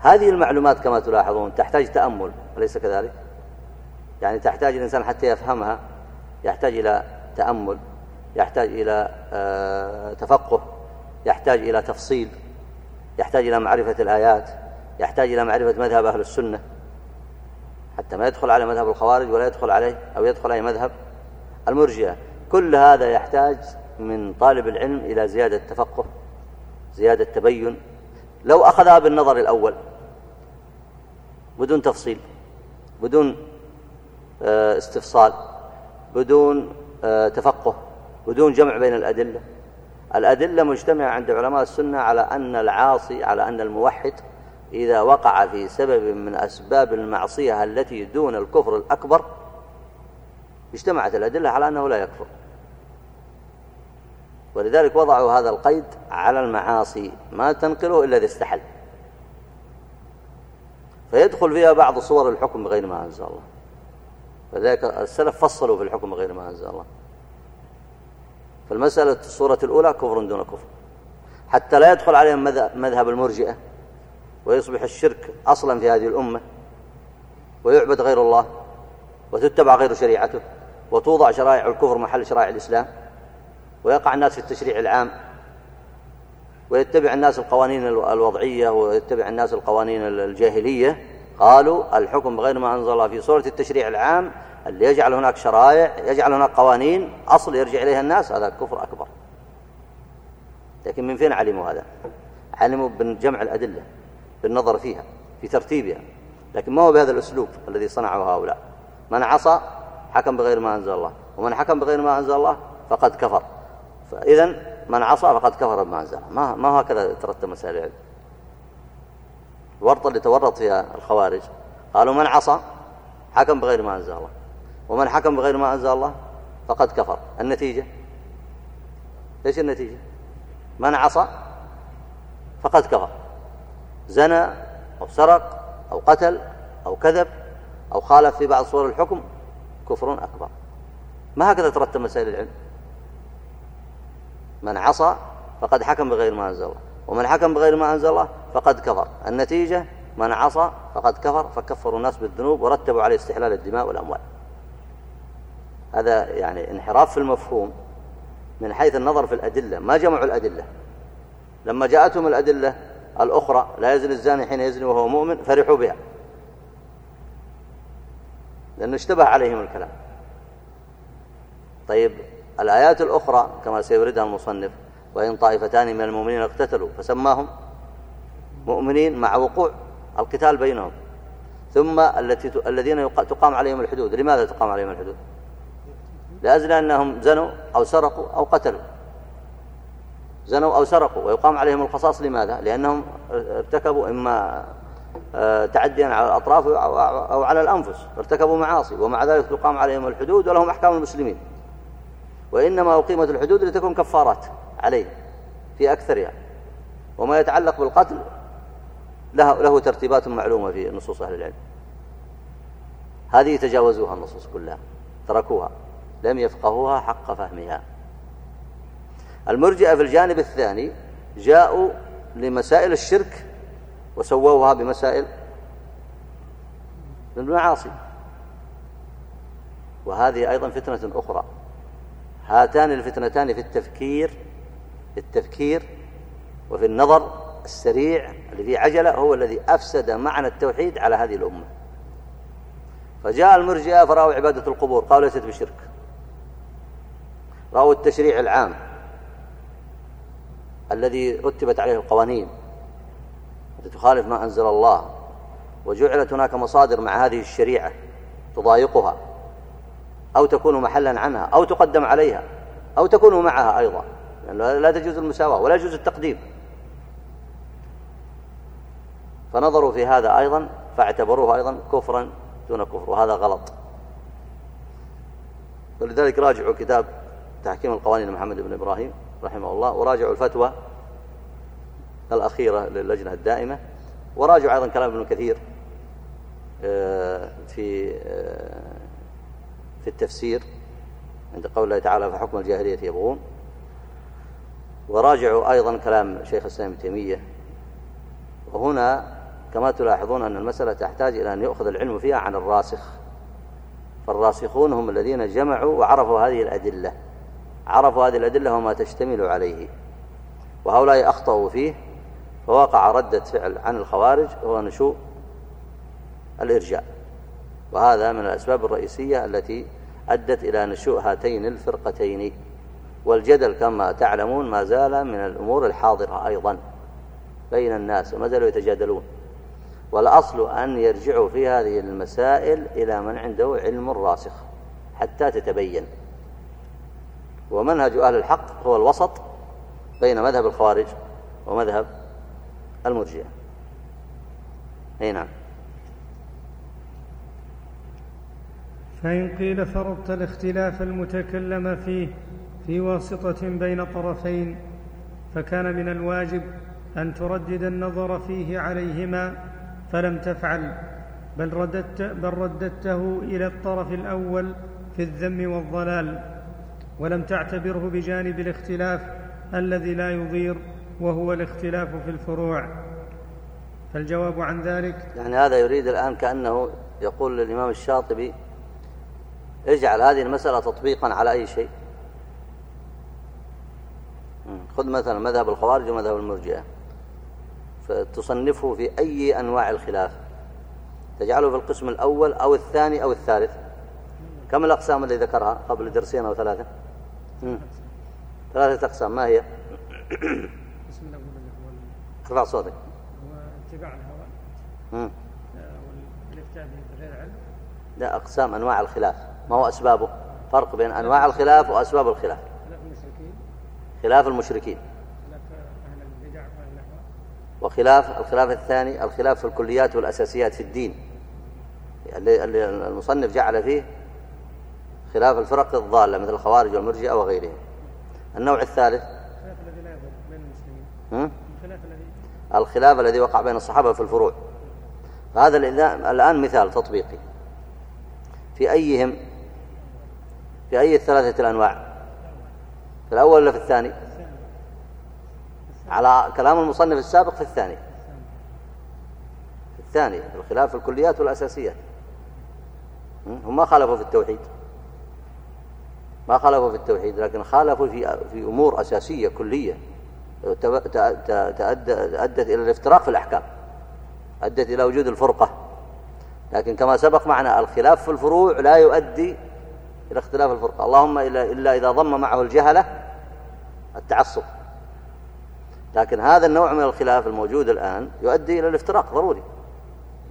هذه المعلومات كما تلاحظون تحتاج تأمل أليس كذلك؟ يعني تحتاج الإنسان حتى يفهمها يحتاج إلى تأمل يحتاج إلى آه، تفقه يحتاج إلى تفصيل يحتاج إلى معرفة الآيات يحتاج إلى معرفة مذهب أهل السنة حتى ما يدخل على مذهب الخوارج ولا يدخل عليه أو يدخل عليه مذهب المرجئة. كل هذا يحتاج من طالب العلم إلى زيادة تفقه زيادة تبين لو أخذها بالنظر الأول بدون تفصيل بدون آه، استفصال بدون آه، تفقه بدون جمع بين الأدلة. الأدلة مجتمعة عند علماء السنة على أن العاصي على أن الموحد إذا وقع في سبب من أسباب المعصية التي دون الكفر الأكبر اجتمعت الأدلة على أنه لا يكفر. ولذلك وضعوا هذا القيد على المعاصي ما تنقله إلا إذا استحل. فيدخل فيها بعض صور الحكم بغير ما أنزل الله. فذلك السلف فصلوا في الحكم بغير ما أنزل الله. فالمسألة الصورة الأولى كفر دون كفر. حتى لا يدخل عليهم مذهب المرجئة ويصبح الشرك أصلا في هذه الأمة ويعبد غير الله وتتبع غير شريعته. وتوضع شرائع الكفر محل شرائع الإسلام ويقع الناس في التشريع العام ويتبع الناس القوانين الوضعية ويتبع الناس القوانين الجاهلية. قالوا الحكم بغير ما أنزل الله في صورة التشريع العام اللي يجعل هناك شرائع يجعل هناك قوانين أصل يرجع إليها الناس هذا كفر أكبر. لكن من فين علموا هذا؟ علموا بجمع الأدلة بالنظر فيها في ترتيبها. لكن ما هو بهذا الأسلوب الذي صنعه هؤلاء. من عصى حكم بغير ما أنزل الله. ومن حكم بغير ما أنزل الله فقد كفر. فإذا من عصى فقد كفر بما أنزل. ما ما هكذا ترتب مسائل العلم. الورطة اللي تورط فيها الخوارج. قالوا من عصى حكم بغير ما أنزل الله. ومن حكم بغير ما أنزل الله فقد كفر. النتيجة؟ إيش النتيجة؟ من عصى فقد كفر. زنى أو سرق أو قتل أو كذب أو خالف في بعض صور الحكم كفر أكبر. ما هكذا ترتب مسائل العلم؟ من عصى فقد حكم بغير ما أنزل الله ومن حكم بغير ما أنزل الله فقد كفر. النتيجة من عصى فقد كفر فكفروا الناس بالذنوب ورتبوا عليه استحلال الدماء والأموال. هذا يعني انحراف في المفهوم من حيث النظر في الأدلة. ما جمعوا الأدلة؟ لما جاءتهم الأدلة الأخرى لا يزني الزاني حين يزني وهو مؤمن فرحوا بها. لأنه اشتبه عليهم الكلام. طيب الآيات الأخرى كما سيوردها المصنف وإن طائفتان من المؤمنين اقتتلوا فسماهم مؤمنين مع وقوع القتال بينهم. ثم التي الذين تقام عليهم الحدود. لماذا تقام عليهم الحدود؟ لأجل أنهم زنوا أو سرقوا أو قتلوا. زنوا أو سرقوا ويقام عليهم القصاص لماذا؟ لأنهم ارتكبوا إما تعديا على الأطراف أو على الأنفس ارتكبوا معاصي ومع ذلك تقام عليهم الحدود ولهم أحكام المسلمين. وإنما أقيمت الحدود لتكون كفارات عليه في أكثرها. وما يتعلق بالقتل له, له ترتيبات معلومة في نصوص أهل العلم. هذه تجاوزوها النصوص كلها تركوها لم يفقهوها حق فهمها. المرجئة في الجانب الثاني جاءوا لمسائل الشرك وسووها بمسائل المعاصي. وهذه أيضا فتنة أخرى. هاتان الفتنتان في التفكير في التفكير وفي النظر السريع اللي فيه عجلة هو الذي أفسد معنى التوحيد على هذه الأمة. فجاء المرجئة فرأوا عبادة القبور قالوا ليست بشرك. رأوا التشريع العام الذي رتبت عليه القوانين. تخالف ما أنزل الله. وجعلت هناك مصادر مع هذه الشريعة تضايقها. أو تكون محلا عنها أو تقدم عليها أو تكون معها أيضا. يعني لا تجوز المساواة ولا يجوز التقديم. فنظروا في هذا أيضا فاعتبروه أيضا كفرا دون كفر وهذا غلط. ولذلك راجعوا كتاب تحكيم القوانين لمحمد بن إبراهيم رحمه الله وراجعوا الفتوى الأخيرة للجنة الدائمة. وراجعوا أيضا كلام ابن كثير آه، في آه، في التفسير عند قول الله تعالى فحكم الجاهلية يبغون. وراجعوا أيضا كلام شيخ الإسلام ابن تيمية. وهنا كما تلاحظون أن المسألة تحتاج إلى أن يؤخذ العلم فيها عن الراسخ. فالراسخون هم الذين جمعوا وعرفوا هذه الأدلة. عرفوا هذه الأدلة وما تشتمل عليه. وهؤلاء أخطأوا فيه. فوقع ردة فعل عن الخوارج هو نشوء الإرجاء. وهذا من الأسباب الرئيسية التي أدت إلى نشوء هاتين الفرقتين. والجدل كما تعلمون ما زال من الأمور الحاضرة أيضا بين الناس وما زالوا يتجادلون. والأصل أن يرجعوا في هذه المسائل إلى من عنده علم راسخ حتى تتبين. ومنهج أهل الحق هو الوسط بين مذهب الخوارج ومذهب المرجئة. أي نعم. فإن قيل فرضت الاختلاف المتكلم فيه في واسطة بين طرفين فكان من الواجب أن تردد النظر فيه عليهما فلم تفعل بل رددت بل رددته إلى الطرف الأول في الذم والضلال ولم تعتبره بجانب الاختلاف الذي لا يضير وهو الاختلاف في الفروع. فالجواب عن ذلك؟ يعني هذا يريد الآن كأنه يقول للإمام الشاطبي اجعل هذه المسألة تطبيقا على أي شيء. خذ مثلا مذهب الخوارج ومذهب المرجئة. فتصنفه في أي أنواع الخلاف. تجعله في القسم الأول أو الثاني أو الثالث. كم الأقسام اللي ذكرها قبل درسين أو ثلاثة؟ ثلاثة أقسام. ما هي؟ ارفع صوتك. هو اتباع الهوى والافتاء بغير علم. لا أقسام أنواع الخلاف. ما هو أسبابه؟ فرق بين أنواع الخلاف وأسباب الخلاف. خلاف المشركين. خلاف المشركين. وخلاف الخلاف الثاني الخلاف في الكليات والأساسيات في الدين. اللي المصنف جعل فيه خلاف الفرق الضالة مثل الخوارج والمرجئة وغيرهم. النوع الثالث. الخلاف الذي لا يضر بين المسلمين. الخلاف الذي وقع بين الصحابة في الفروع. فهذا الآن مثال تطبيقي. في أيهم في أي الثلاثة الأنواع؟ في الأول ولا في الثاني؟ على كلام المصنف السابق في الثاني. في الثاني الخلاف في الكليات والأساسيات. هم ما خالفوا في التوحيد. ما خالفوا في التوحيد لكن خالفوا في في أمور أساسية كلية. أدت إلى الافتراق في الأحكام. أدت إلى وجود الفرقة. لكن كما سبق معنا الخلاف في الفروع لا يؤدي إلى اختلاف الفرقة. اللهم إلا إذا ضم معه الجهلة التعصب. لكن هذا النوع من الخلاف الموجود الآن يؤدي إلى الافتراق ضروري.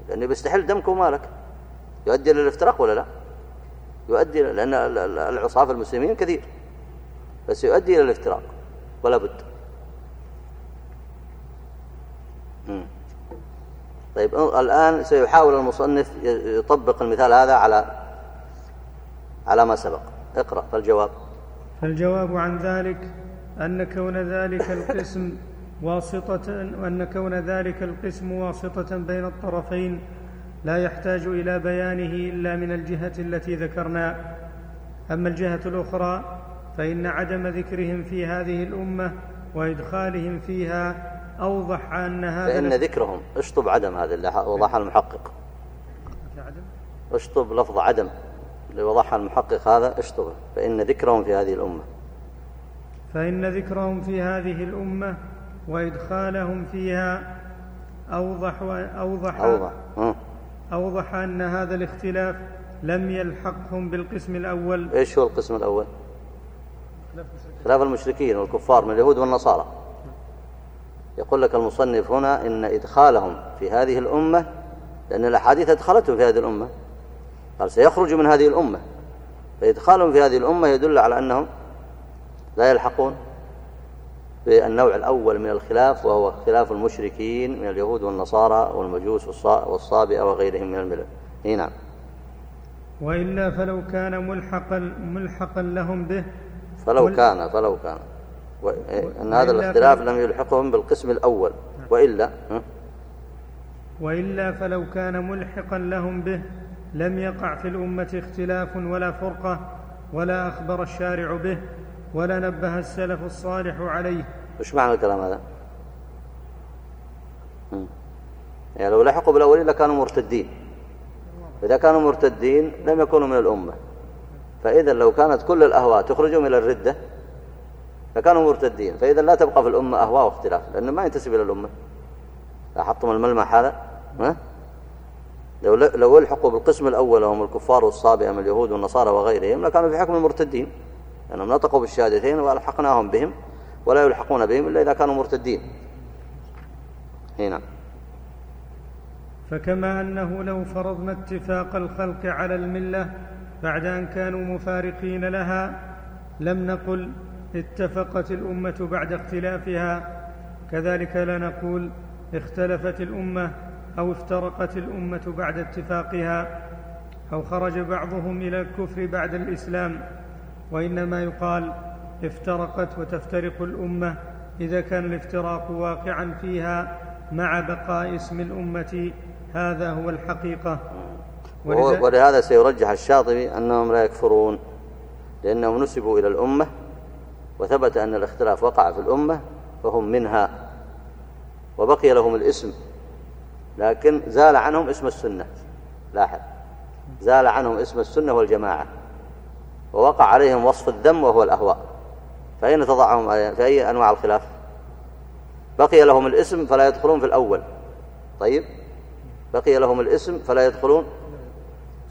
لأنه بيستحل دمك ومالك. يؤدي إلى الافتراق ولا لا؟ يؤدي لأن العصاة المسلمين كثير. بس يؤدي إلى الافتراق. ولا بد. طيب الآن سيحاول المصنف يطبق المثال هذا على على ما سبق. اقرأ فالجواب. فالجواب عن ذلك أن كون ذلك القسم واسطة أن كون ذلك القسم واسطة بين الطرفين لا يحتاج إلى بيانه إلا من الجهة التي ذكرنا. أما الجهة الأخرى فإن عدم ذكرهم في هذه الأمة وإدخالهم فيها أوضح أن هذا فإن ذكرهم اشطب عدم هذا اللي وضحها المحقق. اشطب لفظ عدم. اللي وضحها المحقق هذا اشطبه. فإن ذكرهم في هذه الأمة. فإن ذكرهم في هذه الأمة وإدخالهم فيها أوضح أوضح أوضح, أوضح أن هذا الاختلاف لم يلحقهم بالقسم الأول. إيش هو القسم الأول؟ خلاف المشركين والكفار من اليهود والنصارى. يقول لك المصنف هنا إن إدخالهم في هذه الأمة لأن الأحاديث أدخلتهم في هذه الأمة. قال سيخرج من هذه الأمة. فإدخالهم في هذه الأمة يدل على أنهم لا يلحقون بالنوع الأول من الخلاف وهو خلاف المشركين من اليهود والنصارى والمجوس والصابئة وغيرهم من الملل. نعم. وإلا فلو كان ملحقا ملحقا لهم به فلو كان فلو كان. أن هذا الاختلاف لم يلحقهم بالقسم الأول. وإلا وإلا فلو كان ملحقا لهم به لم يقع في الأمة اختلاف ولا فرقة ولا أخبر الشارع به ولا نبه السلف الصالح عليه. وش معنى الكلام هذا؟ يعني لو لحقوا بالأولين لكانوا مرتدين. إذا كانوا مرتدين لم يكونوا من الأمة. فإذا لو كانت كل الأهواء تخرجهم إلى الردة فكانوا مرتدين. فإذا لا تبقى في الأمة أهواء واختلاف لأنه ما ينتسب إلى الأمة. لاحظتم الملمح هذا ها؟ لو لو ألحقوا بالقسم الأول وهم الكفار والصابئة من اليهود والنصارى وغيرهم لكانوا في حكم المرتدين لأنهم نطقوا بالشهادتين وألحقناهم بهم ولا يلحقون بهم إلا إذا كانوا مرتدين. هنا. فكما أنه لو فرضنا اتفاق الخلق على الملة بعد أن كانوا مفارقين لها لم نقل اتفقت الأمة بعد اختلافها. كذلك لا نقول اختلفت الأمة أو افترقت الأمة بعد اتفاقها أو خرج بعضهم إلى الكفر بعد الإسلام. وإنما يقال افترقت وتفترق الأمة إذا كان الافتراق واقعا فيها مع بقاء اسم الأمة. هذا هو الحقيقة. ولهذا سيرجح الشاطبي أنهم لا يكفرون لأنهم نسبوا إلى الأمة وثبت أن الاختلاف وقع في الأمة فهم منها وبقي لهم الاسم لكن زال عنهم اسم السنة. لاحظ زال عنهم اسم السنة والجماعة ووقع عليهم وصف الذم وهو الأهواء. فأين تضعهم؟ في أي أنواع الخلاف؟ بقي لهم الاسم فلا يدخلون في الأول. طيب بقي لهم الاسم فلا يدخلون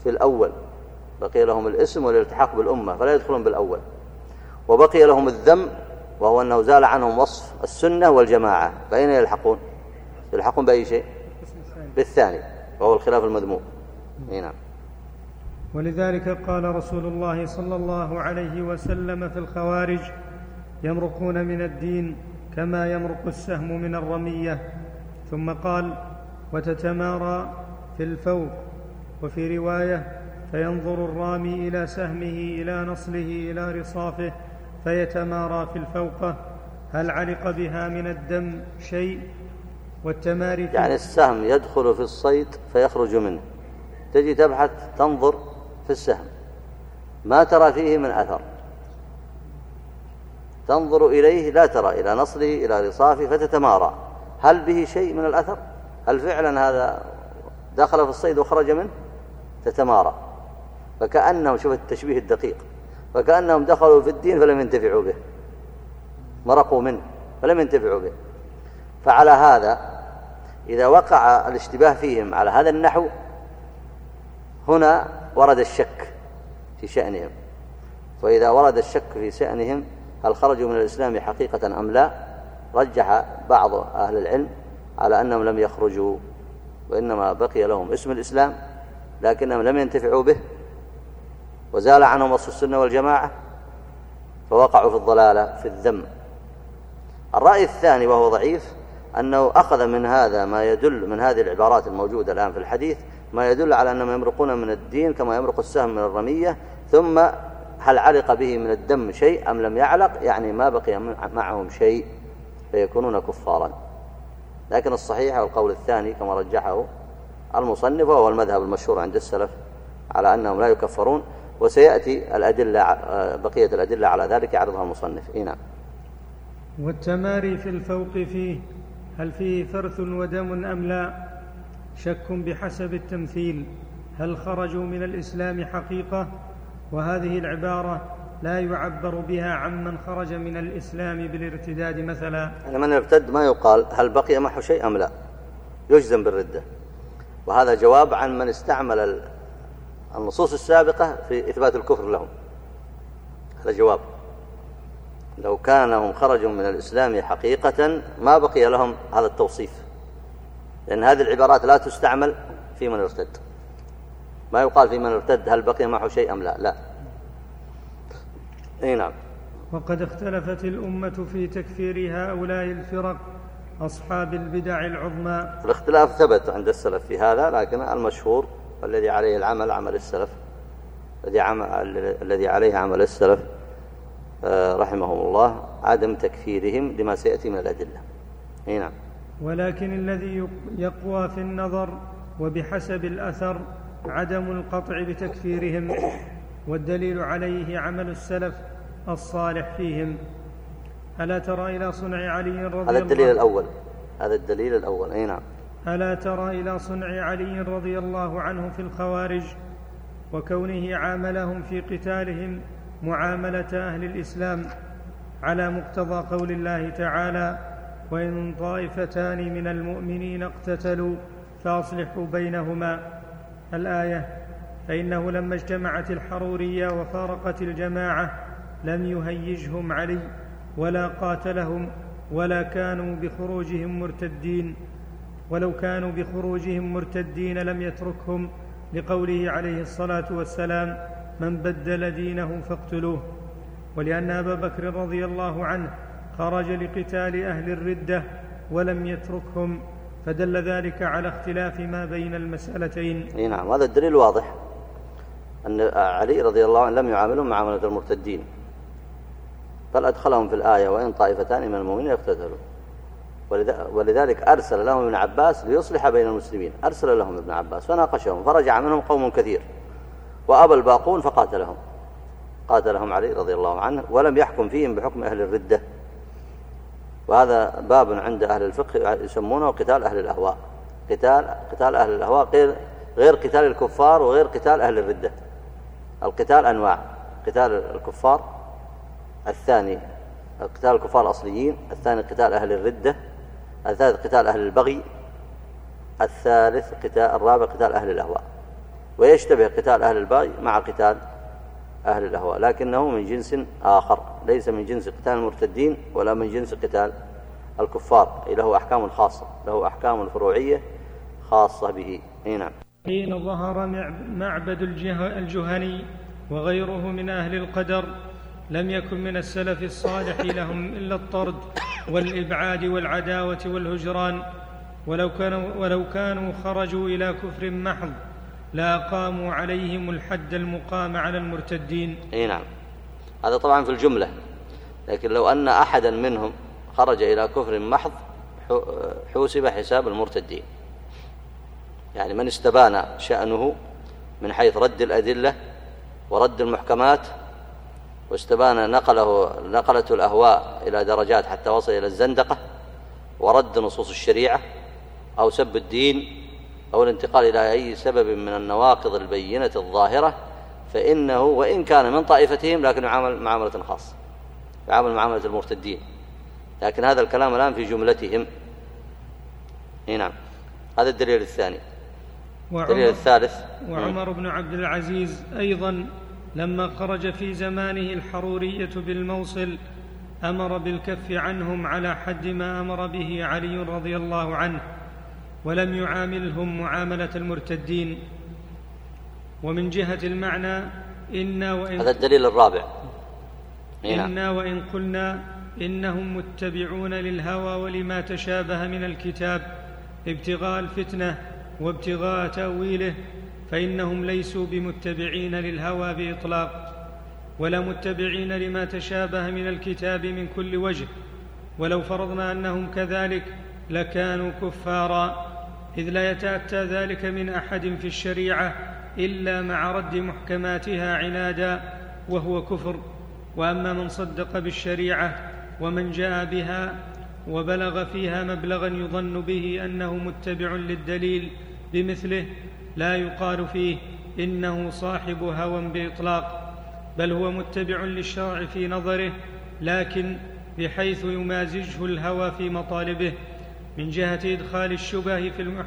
في الأول. بقي لهم الاسم والالتحاق بالأمة فلا يدخلون بالأول. وبقي لهم الذم وهو أنه زال عنهم وصف السنة والجماعة. فأين يلحقون؟ يلحقون بأي شيء؟ بالثاني وهو الخلاف المذموم. نعم. ولذلك قال رسول الله صلى الله عليه وسلم في الخوارج يمرقون من الدين كما يمرق السهم من الرمية. ثم قال وتتمارى في الفوق. وفي رواية فينظر الرامي إلى سهمه إلى نصله إلى رصافه. فيتمارى في الفوقة هل علق بها من الدم شيء؟ والتماري يعني السهم يدخل في الصيد فيخرج منه. تجي تبحث تنظر في السهم. ما ترى فيه من أثر. تنظر إليه لا ترى إلى نصله إلى رصافه فتتمارى. هل به شيء من الأثر؟ هل فعلا هذا دخل في الصيد وخرج منه؟ تتمارى. فكأنهم شوف التشبيه الدقيق. فكأنهم دخلوا في الدين فلم ينتفعوا به. مرقوا منه فلم ينتفعوا به. فعلى هذا إذا وقع الاشتباه فيهم على هذا النحو هنا ورد الشك في شأنهم. فإذا ورد الشك في شأنهم هل خرجوا من الإسلام حقيقة أم لا؟ رجح بعض أهل العلم على أنهم لم يخرجوا وإنما بقي لهم اسم الإسلام لكنهم لم ينتفعوا به. وزال عنهم وصف السنة والجماعة فوقعوا في الضلالة في الذم. الرأي الثاني وهو ضعيف أنه أخذ من هذا ما يدل من هذه العبارات الموجودة الآن في الحديث ما يدل على أنهم يمرقون من الدين كما يمرق السهم من الرمية ثم هل علق به من الدم شيء أم لم يعلق؟ يعني ما بقي معهم شيء فيكونون كفارا. لكن الصحيح والقول الثاني كما رجحه المصنف وهو المذهب المشهور عند السلف على أنهم لا يكفرون. وسيأتي الأدلة بقية الأدلة على ذلك يعرضها المصنف. إيه نعم. والتماري في الفوق فيه هل فيه فرث ودم أم لا؟ شك بحسب التمثيل. هل خرجوا من الإسلام حقيقة؟ وهذه العبارة لا يعبر بها عمن خرج من الإسلام بالارتداد مثلا. يعني من ارتد ما يقال هل بقي معه شيء أم لا. يجزم بالردة. وهذا جواب عن من استعمل النصوص السابقة في إثبات الكفر لهم. هذا جواب. لو كانهم خرجوا من الإسلام حقيقة ما بقي لهم هذا التوصيف. لأن هذه العبارات لا تستعمل في من ارتد. ما يقال في من ارتد هل بقي معه شيء أم لا. لا. إي نعم. وقد اختلفت الأمة في تكفير هؤلاء الفرق أصحاب البدع العظمى. الاختلاف ثبت عند السلف في هذا لكن المشهور الذي عليه العمل عمل السلف الذي الذي عليه عمل السلف آه، رحمهم الله عدم تكفيرهم لما سيأتي من الأدلة. إي نعم. ولكن الذي يقوى في النظر وبحسب الأثر عدم القطع بتكفيرهم والدليل عليه عمل السلف الصالح فيهم. ألا ترى إلى صنع علي رضي الله هذا الدليل الأول. هذا الدليل الأول. إي نعم. ألا ترى إلى صنع علي رضي الله عنه في الخوارج وكونه عاملهم في قتالهم معاملة أهل الإسلام على مقتضى قول الله تعالى وإن طائفتان من المؤمنين اقتتلوا فأصلحوا بينهما. الآية فإنه لما اجتمعت الحرورية وفارقت الجماعة لم يهيجهم علي ولا قاتلهم ولا كانوا بخروجهم مرتدين. ولو كانوا بخروجهم مرتدين لم يتركهم لقوله عليه الصلاة والسلام من بدل دينه فاقتلوه ولأن أبا بكر رضي الله عنه خرج لقتال أهل الردة ولم يتركهم فدل ذلك على اختلاف ما بين المسألتين. إي نعم هذا الدليل واضح أن علي رضي الله عنه لم يعاملهم معاملة المرتدين بل أدخلهم في الآية وإن طائفتان من المؤمنين اقتتلوا ولذلك أرسل لهم ابن عباس ليصلح بين المسلمين. أرسل لهم ابن عباس فناقشهم فرجع منهم قوم كثير وأبى الباقون فقاتلهم. قاتلهم علي رضي الله عنه ولم يحكم فيهم بحكم أهل الردة. وهذا باب عند أهل الفقه يسمونه قتال أهل الأهواء. قتال قتال أهل الأهواء غير غير قتال الكفار وغير قتال أهل الردة. القتال أنواع قتال الكفار الثاني قتال الكفار الأصليين الثاني قتال أهل الردة. الثالث قتال أهل البغي الثالث قتال الرابع قتال أهل الأهواء. ويشتبه قتال أهل البغي مع قتال أهل الأهواء لكنه من جنس آخر ليس من جنس قتال المرتدين ولا من جنس قتال الكفار. له أحكام خاصة له أحكام فروعية خاصة به. نعم. حين ظهر معبد الجهني وغيره من أهل القدر لم يكن من السلف الصالح لهم إلا الطرد. والإبعاد والعداوة والهجران ولو كانوا, ولو كانوا خرجوا إلى كفر محض لأقاموا عليهم الحد المقام على المرتدين. أي نعم. هذا طبعا في الجملة. لكن لو أن أحدا منهم خرج إلى كفر محض حوسب حساب المرتدين. يعني من استبان شأنه من حيث رد الأدلة ورد المحكمات واستبان نقله نقلته الأهواء إلى درجات حتى وصل إلى الزندقة ورد نصوص الشريعة أو سب الدين أو الانتقال إلى أي سبب من النواقض البينة الظاهرة فإنه وإن كان من طائفتهم لكن يعامل معاملة خاصة يعامل معاملة المرتدين. لكن هذا الكلام الآن في جملتهم. نعم. هذا الدليل الثاني. الدليل الثالث. وعمر بن عبد العزيز أيضا لما خرج في زمانه الحرورية بالموصل أمر بالكف عنهم على حد ما أمر به علي رضي الله عنه ولم يعاملهم معاملة المرتدين ومن جهة المعنى إنا وإن هذا الدليل الرابع نعم. إنا وإن قلنا إنهم متبعون للهوى ولما تشابه من الكتاب ابتغاء الفتنة وابتغاء تأويله فإنهم ليسوا بمتبعين للهوى بإطلاق ولا متبعين لما تشابه من الكتاب من كل وجه. ولو فرضنا أنهم كذلك لكانوا كفارا إذ لا يتأتى ذلك من أحد في الشريعة إلا مع رد محكماتها عنادا وهو كفر. وأما من صدق بالشريعة ومن جاء بها وبلغ فيها مبلغا يظن به أنه متبع للدليل بمثله لا يقال فيه إنه صاحب هوى بإطلاق بل هو متبع للشرع في نظره لكن بحيث يمازجه الهوى في مطالبه. من جهة إدخال الشبه في المح...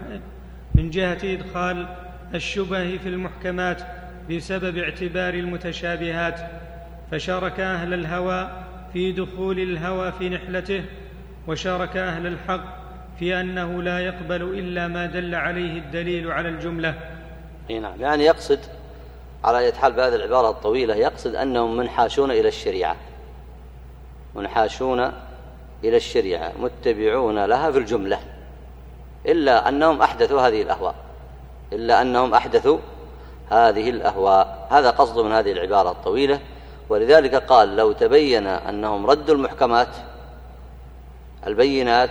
من جهة إدخال الشبه في المحكمات بسبب اعتبار المتشابهات فشارك أهل الهوى في دخول الهوى في نحلته وشارك أهل الحق في أنه لا يقبل إلا ما دل عليه الدليل على الجملة. نعم يعني يقصد على يتحال بهذه العبارة الطويلة يقصد أنهم منحاشون إلى الشريعة. منحاشون إلى الشريعة متبعون لها في الجملة. إلا أنهم أحدثوا هذه الأهواء. إلا أنهم أحدثوا هذه الأهواء. هذا قصد من هذه العبارة الطويلة. ولذلك قال لو تبين أنهم ردوا المحكمات البينات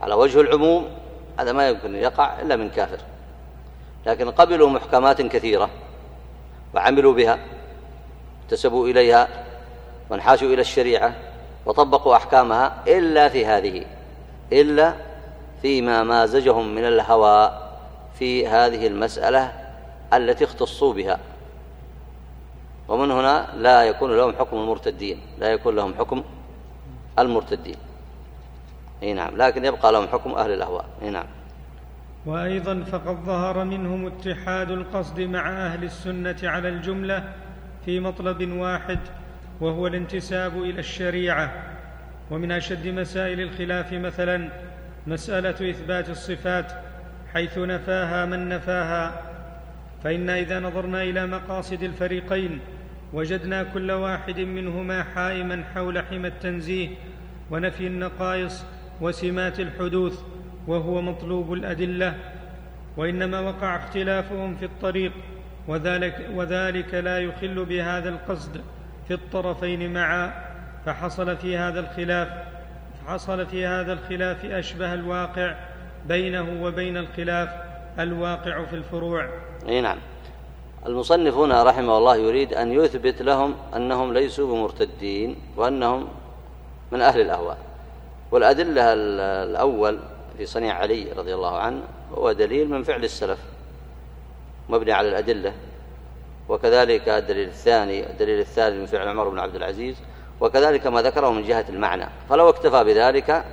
على وجه العموم هذا ما يمكن يقع إلا من كافر. لكن قبلوا محكمات كثيرة وعملوا بها اكتسبوا إليها وانحاشوا إلى الشريعة وطبقوا أحكامها إلا في هذه إلا فيما مازجهم من الهوى في هذه المسألة التي اختصوا بها. ومن هنا لا يكون لهم حكم المرتدين لا يكون لهم حكم المرتدين. إي نعم. لكن يبقى لهم حكم أهل الأهواء. إي نعم. وأيضا فقد ظهر منهم اتحاد القصد مع أهل السنة على الجملة في مطلب واحد وهو الانتساب إلى الشريعة. ومن أشد مسائل الخلاف مثلا مسألة إثبات الصفات حيث نفاها من نفاها. فإنا إذا نظرنا إلى مقاصد الفريقين وجدنا كل واحد منهما حائما حول حمى التنزيه ونفي النقائص وسمات الحدوث وهو مطلوب الأدلة وإنما وقع اختلافهم في الطريق وذلك, وذلك لا يخل بهذا القصد في الطرفين معا فحصل في هذا الخلاف فحصل في هذا الخلاف أشبه الواقع بينه وبين الخلاف الواقع في الفروع. أي نعم. المصنف هنا رحمه الله يريد أن يثبت لهم أنهم ليسوا بمرتدين وأنهم من أهل الأهواء. والأدلة الأول في صنيع علي رضي الله عنه هو دليل من فعل السلف مبني على الأدلة. وكذلك الدليل الثاني الدليل الثالث من فعل عمر بن عبد العزيز وكذلك ما ذكره من جهة المعنى. فلو اكتفى بذلك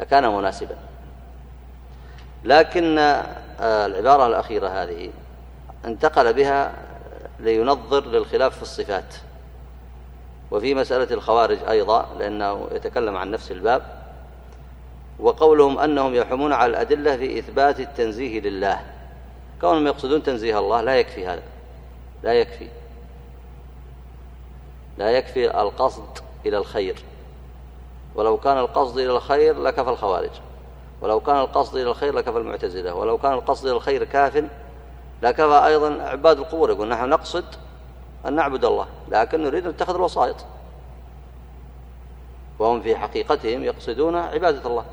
لكان مناسبا. لكن آه، العبارة الأخيرة هذه انتقل بها لينظر للخلاف في الصفات. وفي مسألة الخوارج أيضا لأنه يتكلم عن نفس الباب. وقولهم أنهم يحمون على الأدلة في إثبات التنزيه لله. كونهم يقصدون تنزيه الله لا يكفي هذا. لا يكفي. لا يكفي القصد إلى الخير. ولو كان القصد إلى الخير لكفى الخوارج. ولو كان القصد إلى الخير لكفى المعتزلة. ولو كان القصد إلى الخير كاف لكفى أيضا عباد القبور. يقول نحن نقصد أن نعبد الله لكن نريد أن نتخذ الوسائط. وهم في حقيقتهم يقصدون عبادة الله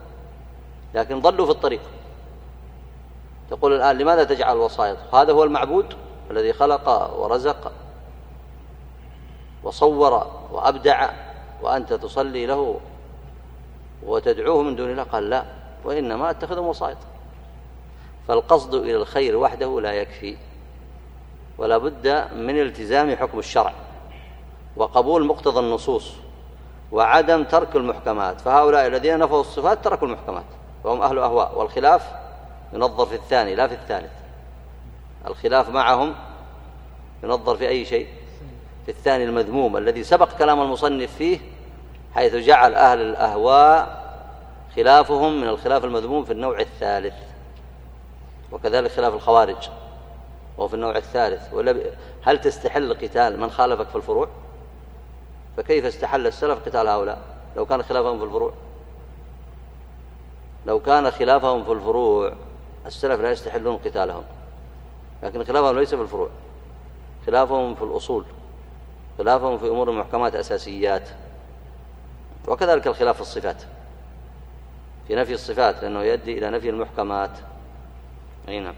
لكن ضلوا في الطريق. تقول الآن لماذا تجعل الوسائط؟ هذا هو المعبود الذي خلق ورزق وصور وأبدع وأنت تصلي له وتدعوه من دون الله؟ قال لا وإنما أتخذهم وسائط. فالقصد إلى الخير وحده لا يكفي. ولا بد من التزام حكم الشرع وقبول مقتضى النصوص وعدم ترك المحكمات. فهؤلاء الذين نفوا الصفات تركوا المحكمات وهم أهل أهواء. والخلاف ينظر في الثاني لا في الثالث. الخلاف معهم ينظر في أي شيء؟ في الثاني المذموم الذي سبق كلام المصنف فيه حيث جعل أهل الأهواء خلافهم من الخلاف المذموم في النوع الثالث وكذلك خلاف الخوارج. وهو في النوع الثالث ولا هل تستحل قتال من خالفك في الفروع؟ فكيف استحل السلف قتال هؤلاء؟ لو كان خلافهم في الفروع. لو كان خلافهم في الفروع السلف لا يستحلون قتالهم. لكن خلافهم ليس في الفروع. خلافهم في الأصول. خلافهم في أمور المحكمات أساسيات. وكذلك الخلاف في الصفات. في نفي الصفات لأنه يؤدي إلى نفي المحكمات. أي نعم.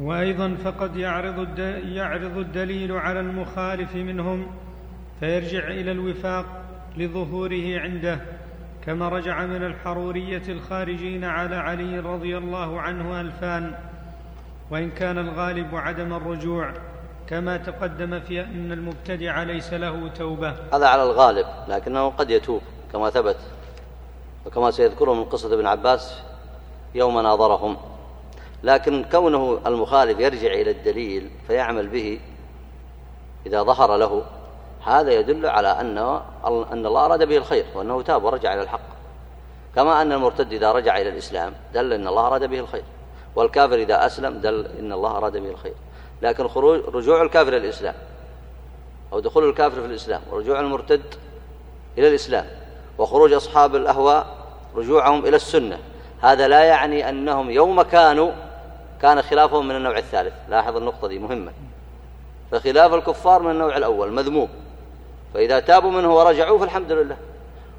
وأيضا فقد يعرض, يعرض الدليل على المخالف منهم فيرجع إلى الوفاق لظهوره عنده كما رجع من الحرورية الخارجين على علي رضي الله عنه ألفان. وإن كان الغالب عدم الرجوع كما تقدم في أن المبتدع ليس له توبة. هذا على الغالب لكنه قد يتوب كما ثبت. وكما سيذكره من قصة ابن عباس يوم ناظرهم. لكن كونه المخالف يرجع إلى الدليل فيعمل به إذا ظهر له هذا يدل على أنه أن الله أراد به الخير وأنه تاب ورجع إلى الحق. كما أن المرتد إذا رجع إلى الإسلام دل أن الله أراد به الخير والكافر إذا أسلم دل أن الله أراد به الخير. لكن خروج رجوع الكافر إلى الإسلام أو دخول الكافر في الإسلام ورجوع المرتد إلى الإسلام وخروج أصحاب الأهواء رجوعهم إلى السنة هذا لا يعني أنهم يوم كانوا كان خلافهم من النوع الثالث. لاحظ النقطة دي مهمة. فخلاف الكفار من النوع الأول مذموم. فإذا تابوا منه ورجعوا فالحمد لله.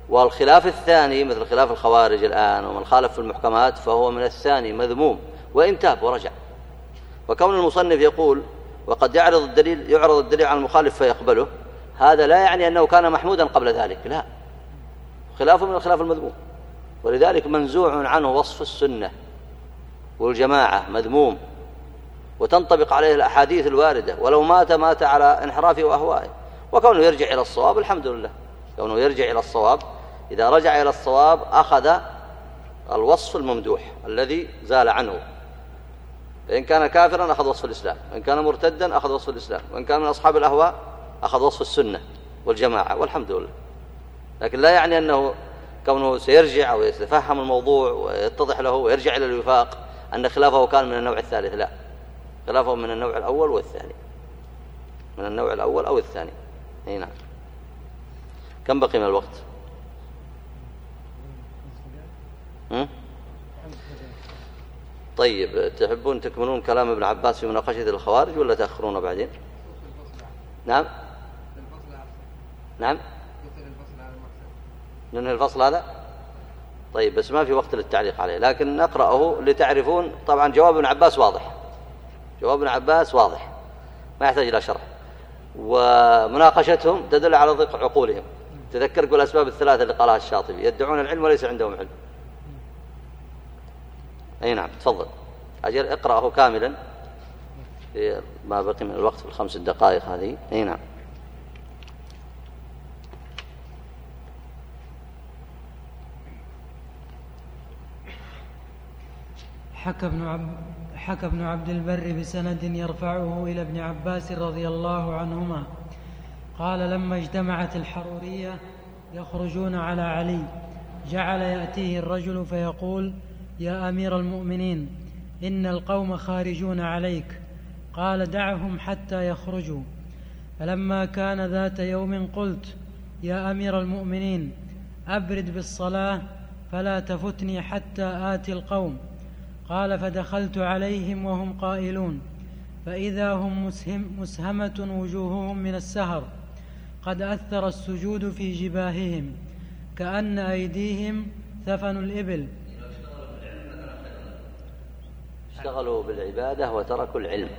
والخلاف الثاني مثل خلاف الخوارج الآن ومن خالف في المحكمات فهو من الثاني مذموم. وإن تاب ورجع. وكون المصنف يقول وقد يعرض الدليل يعرض الدليل على المخالف فيقبله هذا لا يعني أنه كان محمودا قبل ذلك. لا. خلافه من الخلاف المذموم. ولذلك منزوع عنه وصف السنة. والجماعة مذموم وتنطبق عليه الأحاديث الواردة ولو مات مات على انحرافه وأهوائه. وكونه يرجع إلى الصواب الحمد لله. كونه يرجع إلى الصواب إذا رجع إلى الصواب أخذ الوصف الممدوح الذي زال عنه. فإن كان كافرا أخذ وصف الإسلام وإن كان مرتدا أخذ وصف الإسلام وإن كان من أصحاب الأهواء أخذ وصف السنة والجماعة والحمد لله. لكن لا يعني أنه كونه سيرجع أو يتفهم الموضوع ويتضح له ويرجع إلى الوفاق. أن خلافه كان من النوع الثالث لا. خلافه من النوع الأول والثاني. من النوع الأول أو الثاني. إي نعم. كم بقي من الوقت؟ طيب تحبون تكملون كلام ابن عباس في مناقشة الخوارج ولا تأخرونه بعدين؟ نعم. نعم. ننهي الفصل هذا. طيب بس ما في وقت للتعليق عليه لكن نقرأه لتعرفون طبعا جواب ابن عباس واضح. جواب ابن عباس واضح ما يحتاج إلى شرح. ومناقشتهم تدل على ضيق عقولهم. تذكرك بالأسباب الثلاثة اللي قالها الشاطبي يدعون العلم وليس عندهم علم. أي نعم تفضل. أجل اقرأه كاملا. ما بقي من الوقت في الخمس دقائق هذه. أي نعم. حكى ابن, عب حكى ابن عبد البر بسند يرفعه إلى ابن عباس رضي الله عنهما. قال لما اجتمعت الحرورية يخرجون على علي جعل يأتيه الرجل فيقول يا أمير المؤمنين إن القوم خارجون عليك قال دعهم حتى يخرجوا فلما كان ذات يوم قلت يا أمير المؤمنين أبرد بالصلاة فلا تفتني حتى آتي القوم قال فدخلت عليهم وهم قائلون فإذا هم مسهم مسهمة وجوههم من السهر قد أثر السجود في جباههم كأن أيديهم ثفن الإبل. اشتغلوا بالعبادة وتركوا العلم.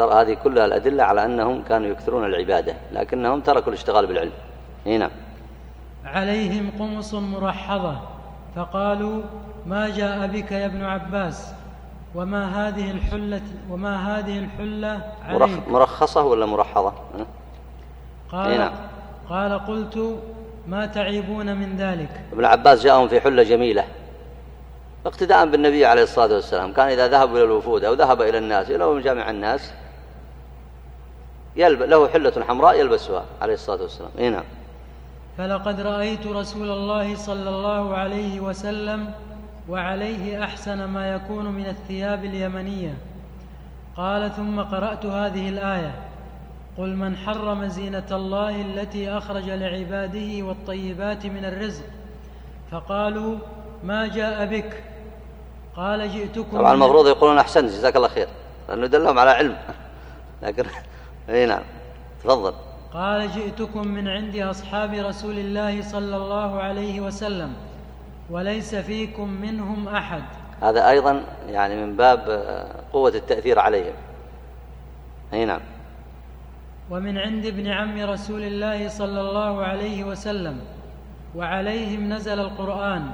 هذه كلها الأدلة على أنهم كانوا يكثرون العبادة لكنهم تركوا الاشتغال بالعلم. هنا. عليهم قمص مرحضة فقالوا ما جاء بك يا ابن عباس؟ وما هذه الحلة وما هذه الحلة عليك؟ مرخصة ولا مرحضة؟ قال نعم. قال قلت ما تعيبون من ذلك؟ ابن عباس جاءهم في حلة جميلة اقتداء بالنبي عليه الصلاة والسلام. كان إذا ذهب إلى الوفود أو ذهب إلى الناس إلى مجامع الناس يلب... له حلة حمراء يلبسها عليه الصلاة والسلام. نعم. فلقد رأيت رسول الله صلى الله عليه وسلم وعليه أحسن ما يكون من الثياب اليمنية. قال ثم قرأت هذه الآية قل من حرم زينة الله التي أخرج لعباده والطيبات من الرزق. فقالوا ما جاء بك؟ قال جئتكم طبعا المفروض يقولون أحسن جزاك الله خير لأنه دلهم على علم. لكن إي نعم تفضل. قال جئتكم من عند أصحاب رسول الله صلى الله عليه وسلم وليس فيكم منهم أحد. هذا أيضا يعني من باب قوة التأثير عليهم. أي نعم. ومن عند ابن عم رسول الله صلى الله عليه وسلم وعليهم نزل القرآن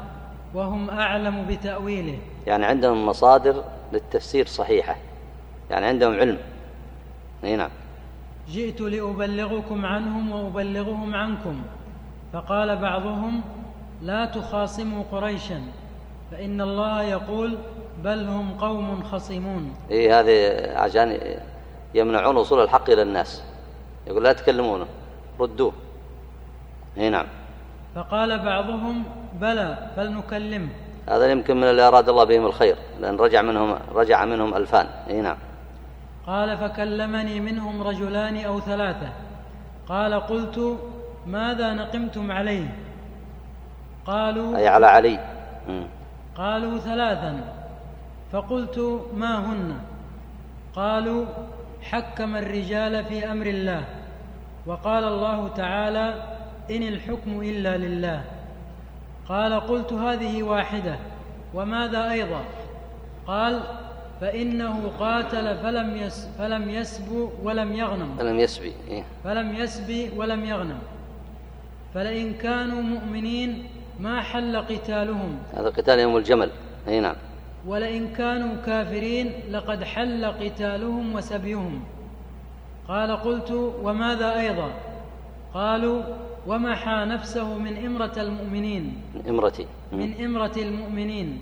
وهم أعلم بتأويله. يعني عندهم مصادر للتفسير صحيحة. يعني عندهم علم. أي نعم. جئت لأبلغكم عنهم وأبلغهم عنكم. فقال بعضهم لا تخاصموا قريشا فإن الله يقول بل هم قوم خصمون. إيه هذه عشان يمنعون وصول الحق إلى الناس. يقول لا تكلمونه ردوه. اي نعم. فقال بعضهم بلى فلنكلمه هذا يمكن من اللي أراد الله بهم الخير لأن رجع منهم رجع منهم ألفان. اي نعم. قال فكلمني منهم رجلان أو ثلاثة. قال قلت ماذا نقمتم عليه؟ قالوا أي على علي. قالوا ثلاثا. فقلت ما هن؟ قالوا حكم الرجال في أمر الله. وقال الله تعالى إن الحكم إلا لله. قال قلت هذه واحدة. وماذا أيضا؟ قال فإنه قاتل فلم يس فلم يسب ولم يغنم. فلم يسبي إيه؟ فلم يسبي ولم يغنم. فلئن كانوا مؤمنين ما حل قتالهم. هذا قتال يوم الجمل. اي نعم. ولئن كانوا كافرين لقد حل قتالهم وسبيهم. قال قلت وماذا أيضا؟ قالوا ومحى نفسه من إمرة المؤمنين. من إمرتي. من إمرة المؤمنين.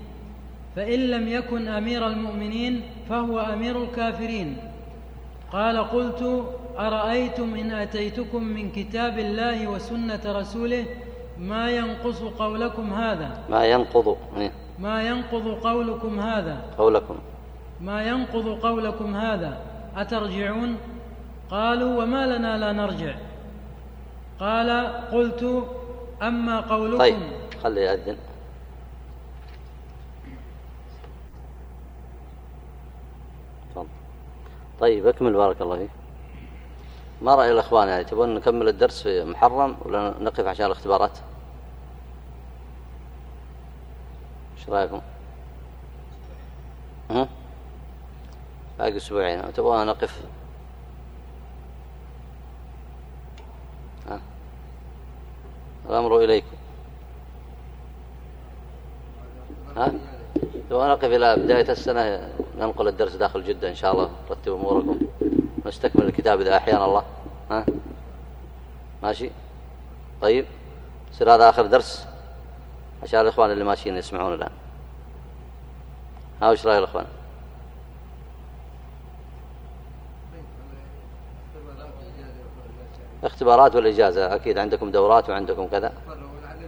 فإن لم يكن أمير المؤمنين فهو أمير الكافرين. قال قلت أرأيتم إن أتيتكم من كتاب الله وسنة رسوله؟ ما ينقص قولكم هذا؟ ما ينقض. ما ينقض قولكم هذا؟ قولكم. ما ينقض قولكم هذا؟ أترجعون؟ قالوا وما لنا لا نرجع. قال قلت أما قولكم طيب خلي يأذن طيب أكمل بارك الله فيك. ما رأي الإخوان؟ يعني تبون نكمل الدرس في محرم ولا نقف عشان الاختبارات؟ إيش رأيكم؟ ها؟ باقي أسبوعين. تبغى نقف؟ ها؟ الأمر إليكم. ها؟ تبغى نقف إلى بداية السنة؟ ننقل الدرس داخل جدة إن شاء الله. رتب أموركم نستكمل الكتاب إذا أحيانا الله. ها؟ ماشي؟ طيب. يصير هذا آخر درس؟ عشان الإخوان اللي ماشيين يسمعون الآن. ها وش رأي الإخوان؟ اختبارات والإجازة أكيد عندكم دورات وعندكم كذا.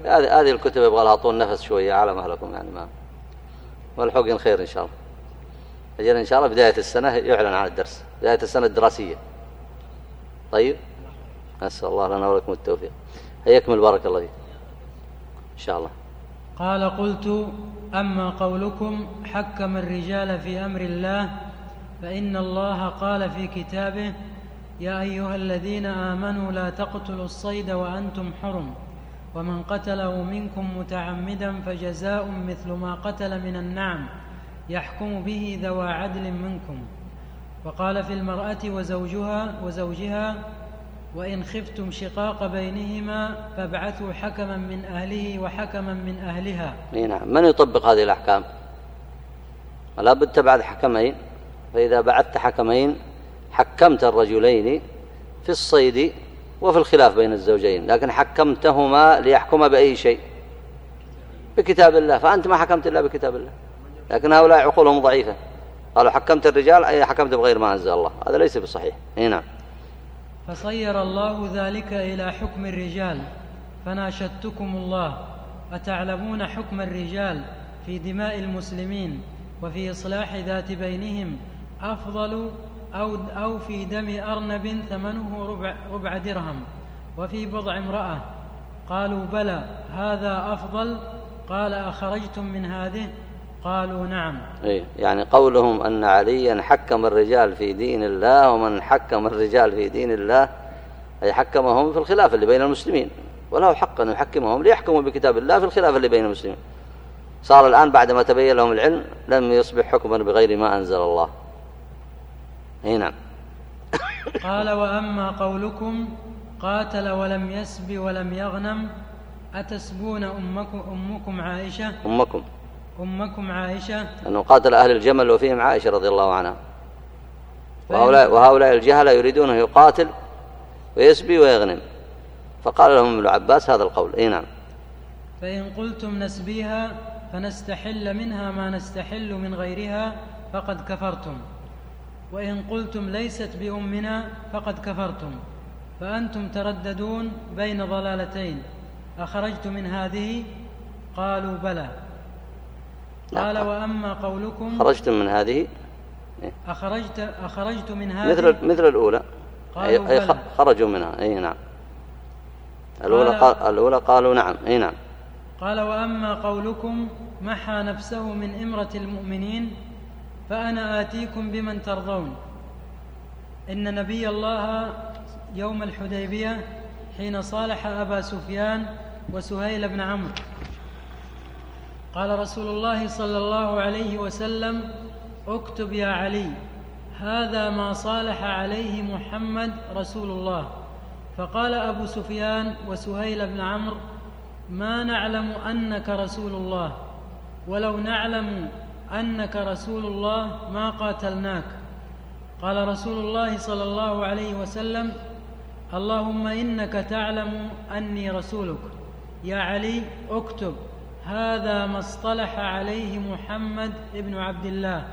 هذه هذه الكتب يبغى لها طول نفس شوية. على مهلكم يعني ما. والحق خير إن شاء الله. أجل إن شاء الله بداية السنة يعلن عن الدرس بداية السنة الدراسية. طيب؟ أسأل الله لنا ولكم التوفيق. هيكمل بارك الله فيك. إن شاء الله. قال قلت أما قولكم حكم الرجال في أمر الله فإن الله قال في كتابه يا أيها الذين آمنوا لا تقتلوا الصيد وأنتم حرم ومن قتله منكم متعمدا فجزاء مثل ما قتل من النعم. يحكم به ذوى عدل منكم. وقال في المرأة وزوجها وزوجها وإن خفتم شقاق بينهما فابعثوا حكما من أهله وحكما من أهلها. نعم. من يطبق هذه الأحكام؟ لا بد تبعث حكمين. فإذا بعثت حكمين حكمت الرجلين في الصيد وفي الخلاف بين الزوجين لكن حكمتهما ليحكم بأي شيء. بكتاب الله. فأنت ما حكمت إلا بكتاب الله. لكن هؤلاء عقولهم ضعيفة. قالوا حكمت الرجال أي حكمت بغير ما أنزل الله. هذا ليس بصحيح. نعم. فصير الله ذلك إلى حكم الرجال. فناشدتكم الله. أتعلمون حكم الرجال في دماء المسلمين وفي إصلاح ذات بينهم أفضل أو, أو في دم أرنب ثمنه ربع, ربع درهم. وفي بضع امرأة. قالوا بلى هذا أفضل. قال أخرجتم من هذه؟ قالوا نعم. أي يعني قولهم أن عليا حكم الرجال في دين الله ومن حكم الرجال في دين الله أي حكمهم في الخلاف اللي بين المسلمين وله حق أن يحكمهم ليحكموا بكتاب الله في الخلاف اللي بين المسلمين. صار الآن بعدما تبين لهم العلم لم يصبح حكما بغير ما أنزل الله. اي نعم. قال وأما قولكم قاتل ولم يسب ولم يغنم أتسبون أمكم, أمكم عائشة؟ أمكم. أمكم عائشة. أنه قاتل أهل الجمل وفيهم عائشة رضي الله عنها. وهؤلاء, وهؤلاء الجهلة يريدون أن يقاتل ويسبي ويغنم. فقال لهم ابن عباس هذا القول. إي نعم. فإن قلتم نسبيها فنستحل منها ما نستحل من غيرها فقد كفرتم. وإن قلتم ليست بأمنا فقد كفرتم. فأنتم ترددون بين ضلالتين. أخرجت من هذه؟ قالوا بلى. قال وأما قولكم خرجت من هذه أخرجت, أخرجت من هذه مثل, مثل الأولى. أي, أي خرجوا منها. أي نعم. الأولى, قال الأولى قالوا نعم. أي نعم. قال وأما قولكم محى نفسه من إمرة المؤمنين فأنا آتيكم بمن ترضون. إن نبي الله يوم الحديبية حين صالح أبا سفيان وسهيل بن عمرو. قال رسول الله صلى الله عليه وسلم اكتب يا علي هذا ما صالح عليه محمد رسول الله. فقال أبو سفيان وسهيل بن عمرو ما نعلم أنك رسول الله ولو نعلم أنك رسول الله ما قاتلناك. قال رسول الله صلى الله عليه وسلم اللهم إنك تعلم أني رسولك. يا علي اكتب. هذا ما اصطلح عليه محمد بن عبد الله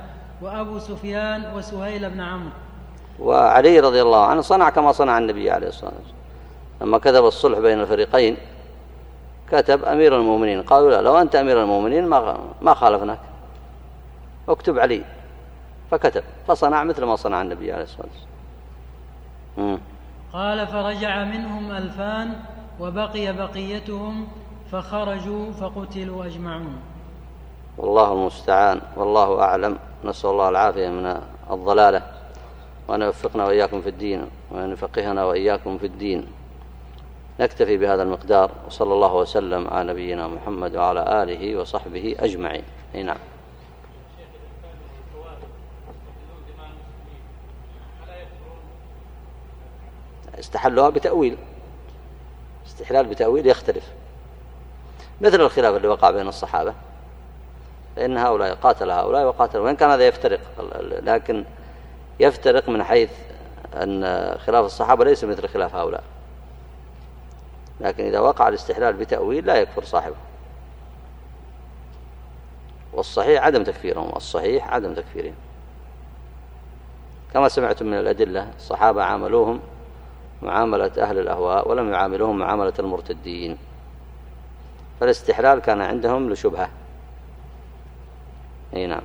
وأبو سفيان وسهيل بن عمرو. وعلي رضي الله عنه صنع كما صنع النبي عليه الصلاة والسلام. لما كتب الصلح بين الفريقين كتب أمير المؤمنين قالوا لا لو أنت أمير المؤمنين ما ما خالفناك. اكتب علي. فكتب فصنع مثل ما صنع النبي عليه الصلاة والسلام. قال فرجع منهم ألفان وبقي بقيتهم فخرجوا فقتلوا أجمعون. والله المستعان والله أعلم. نسأل الله العافية من الضلالة وأن يوفقنا وإياكم في الدين وأن يفقهنا وإياكم في الدين. نكتفي بهذا المقدار وصلى الله وسلم على نبينا محمد وعلى آله وصحبه أجمعين. نعم. استحلوها بتأويل. استحلال بتأويل يختلف. مثل الخلاف اللي وقع بين الصحابة. فإن هؤلاء قاتل هؤلاء وقاتل وإن كان هذا يفترق لكن يفترق من حيث أن خلاف الصحابة ليس مثل خلاف هؤلاء. لكن إذا وقع الاستحلال بتأويل لا يكفر صاحبه. والصحيح عدم تكفيرهم الصحيح عدم تكفيرهم. كما سمعتم من الأدلة الصحابة عاملوهم معاملة أهل الأهواء ولم يعاملوهم معاملة المرتدين. فالاستحلال كان عندهم لشبهة. إي نعم.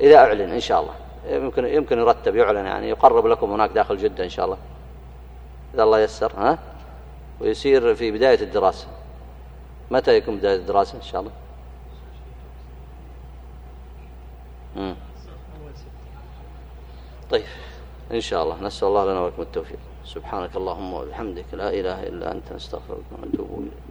إذا أعلن إن شاء الله. يمكن يمكن يرتب يعلن يعني يقرب لكم هناك داخل جدة إن شاء الله. إذا الله يسر ها؟ ويصير في بداية الدراسة. متى يكون بداية الدراسة إن شاء الله؟ مم. طيب إن شاء الله. نسأل الله لنا ولكم التوفيق. سبحانك اللهم وبحمدك لا إله إلا أنت نستغفرك ونتوب إليك.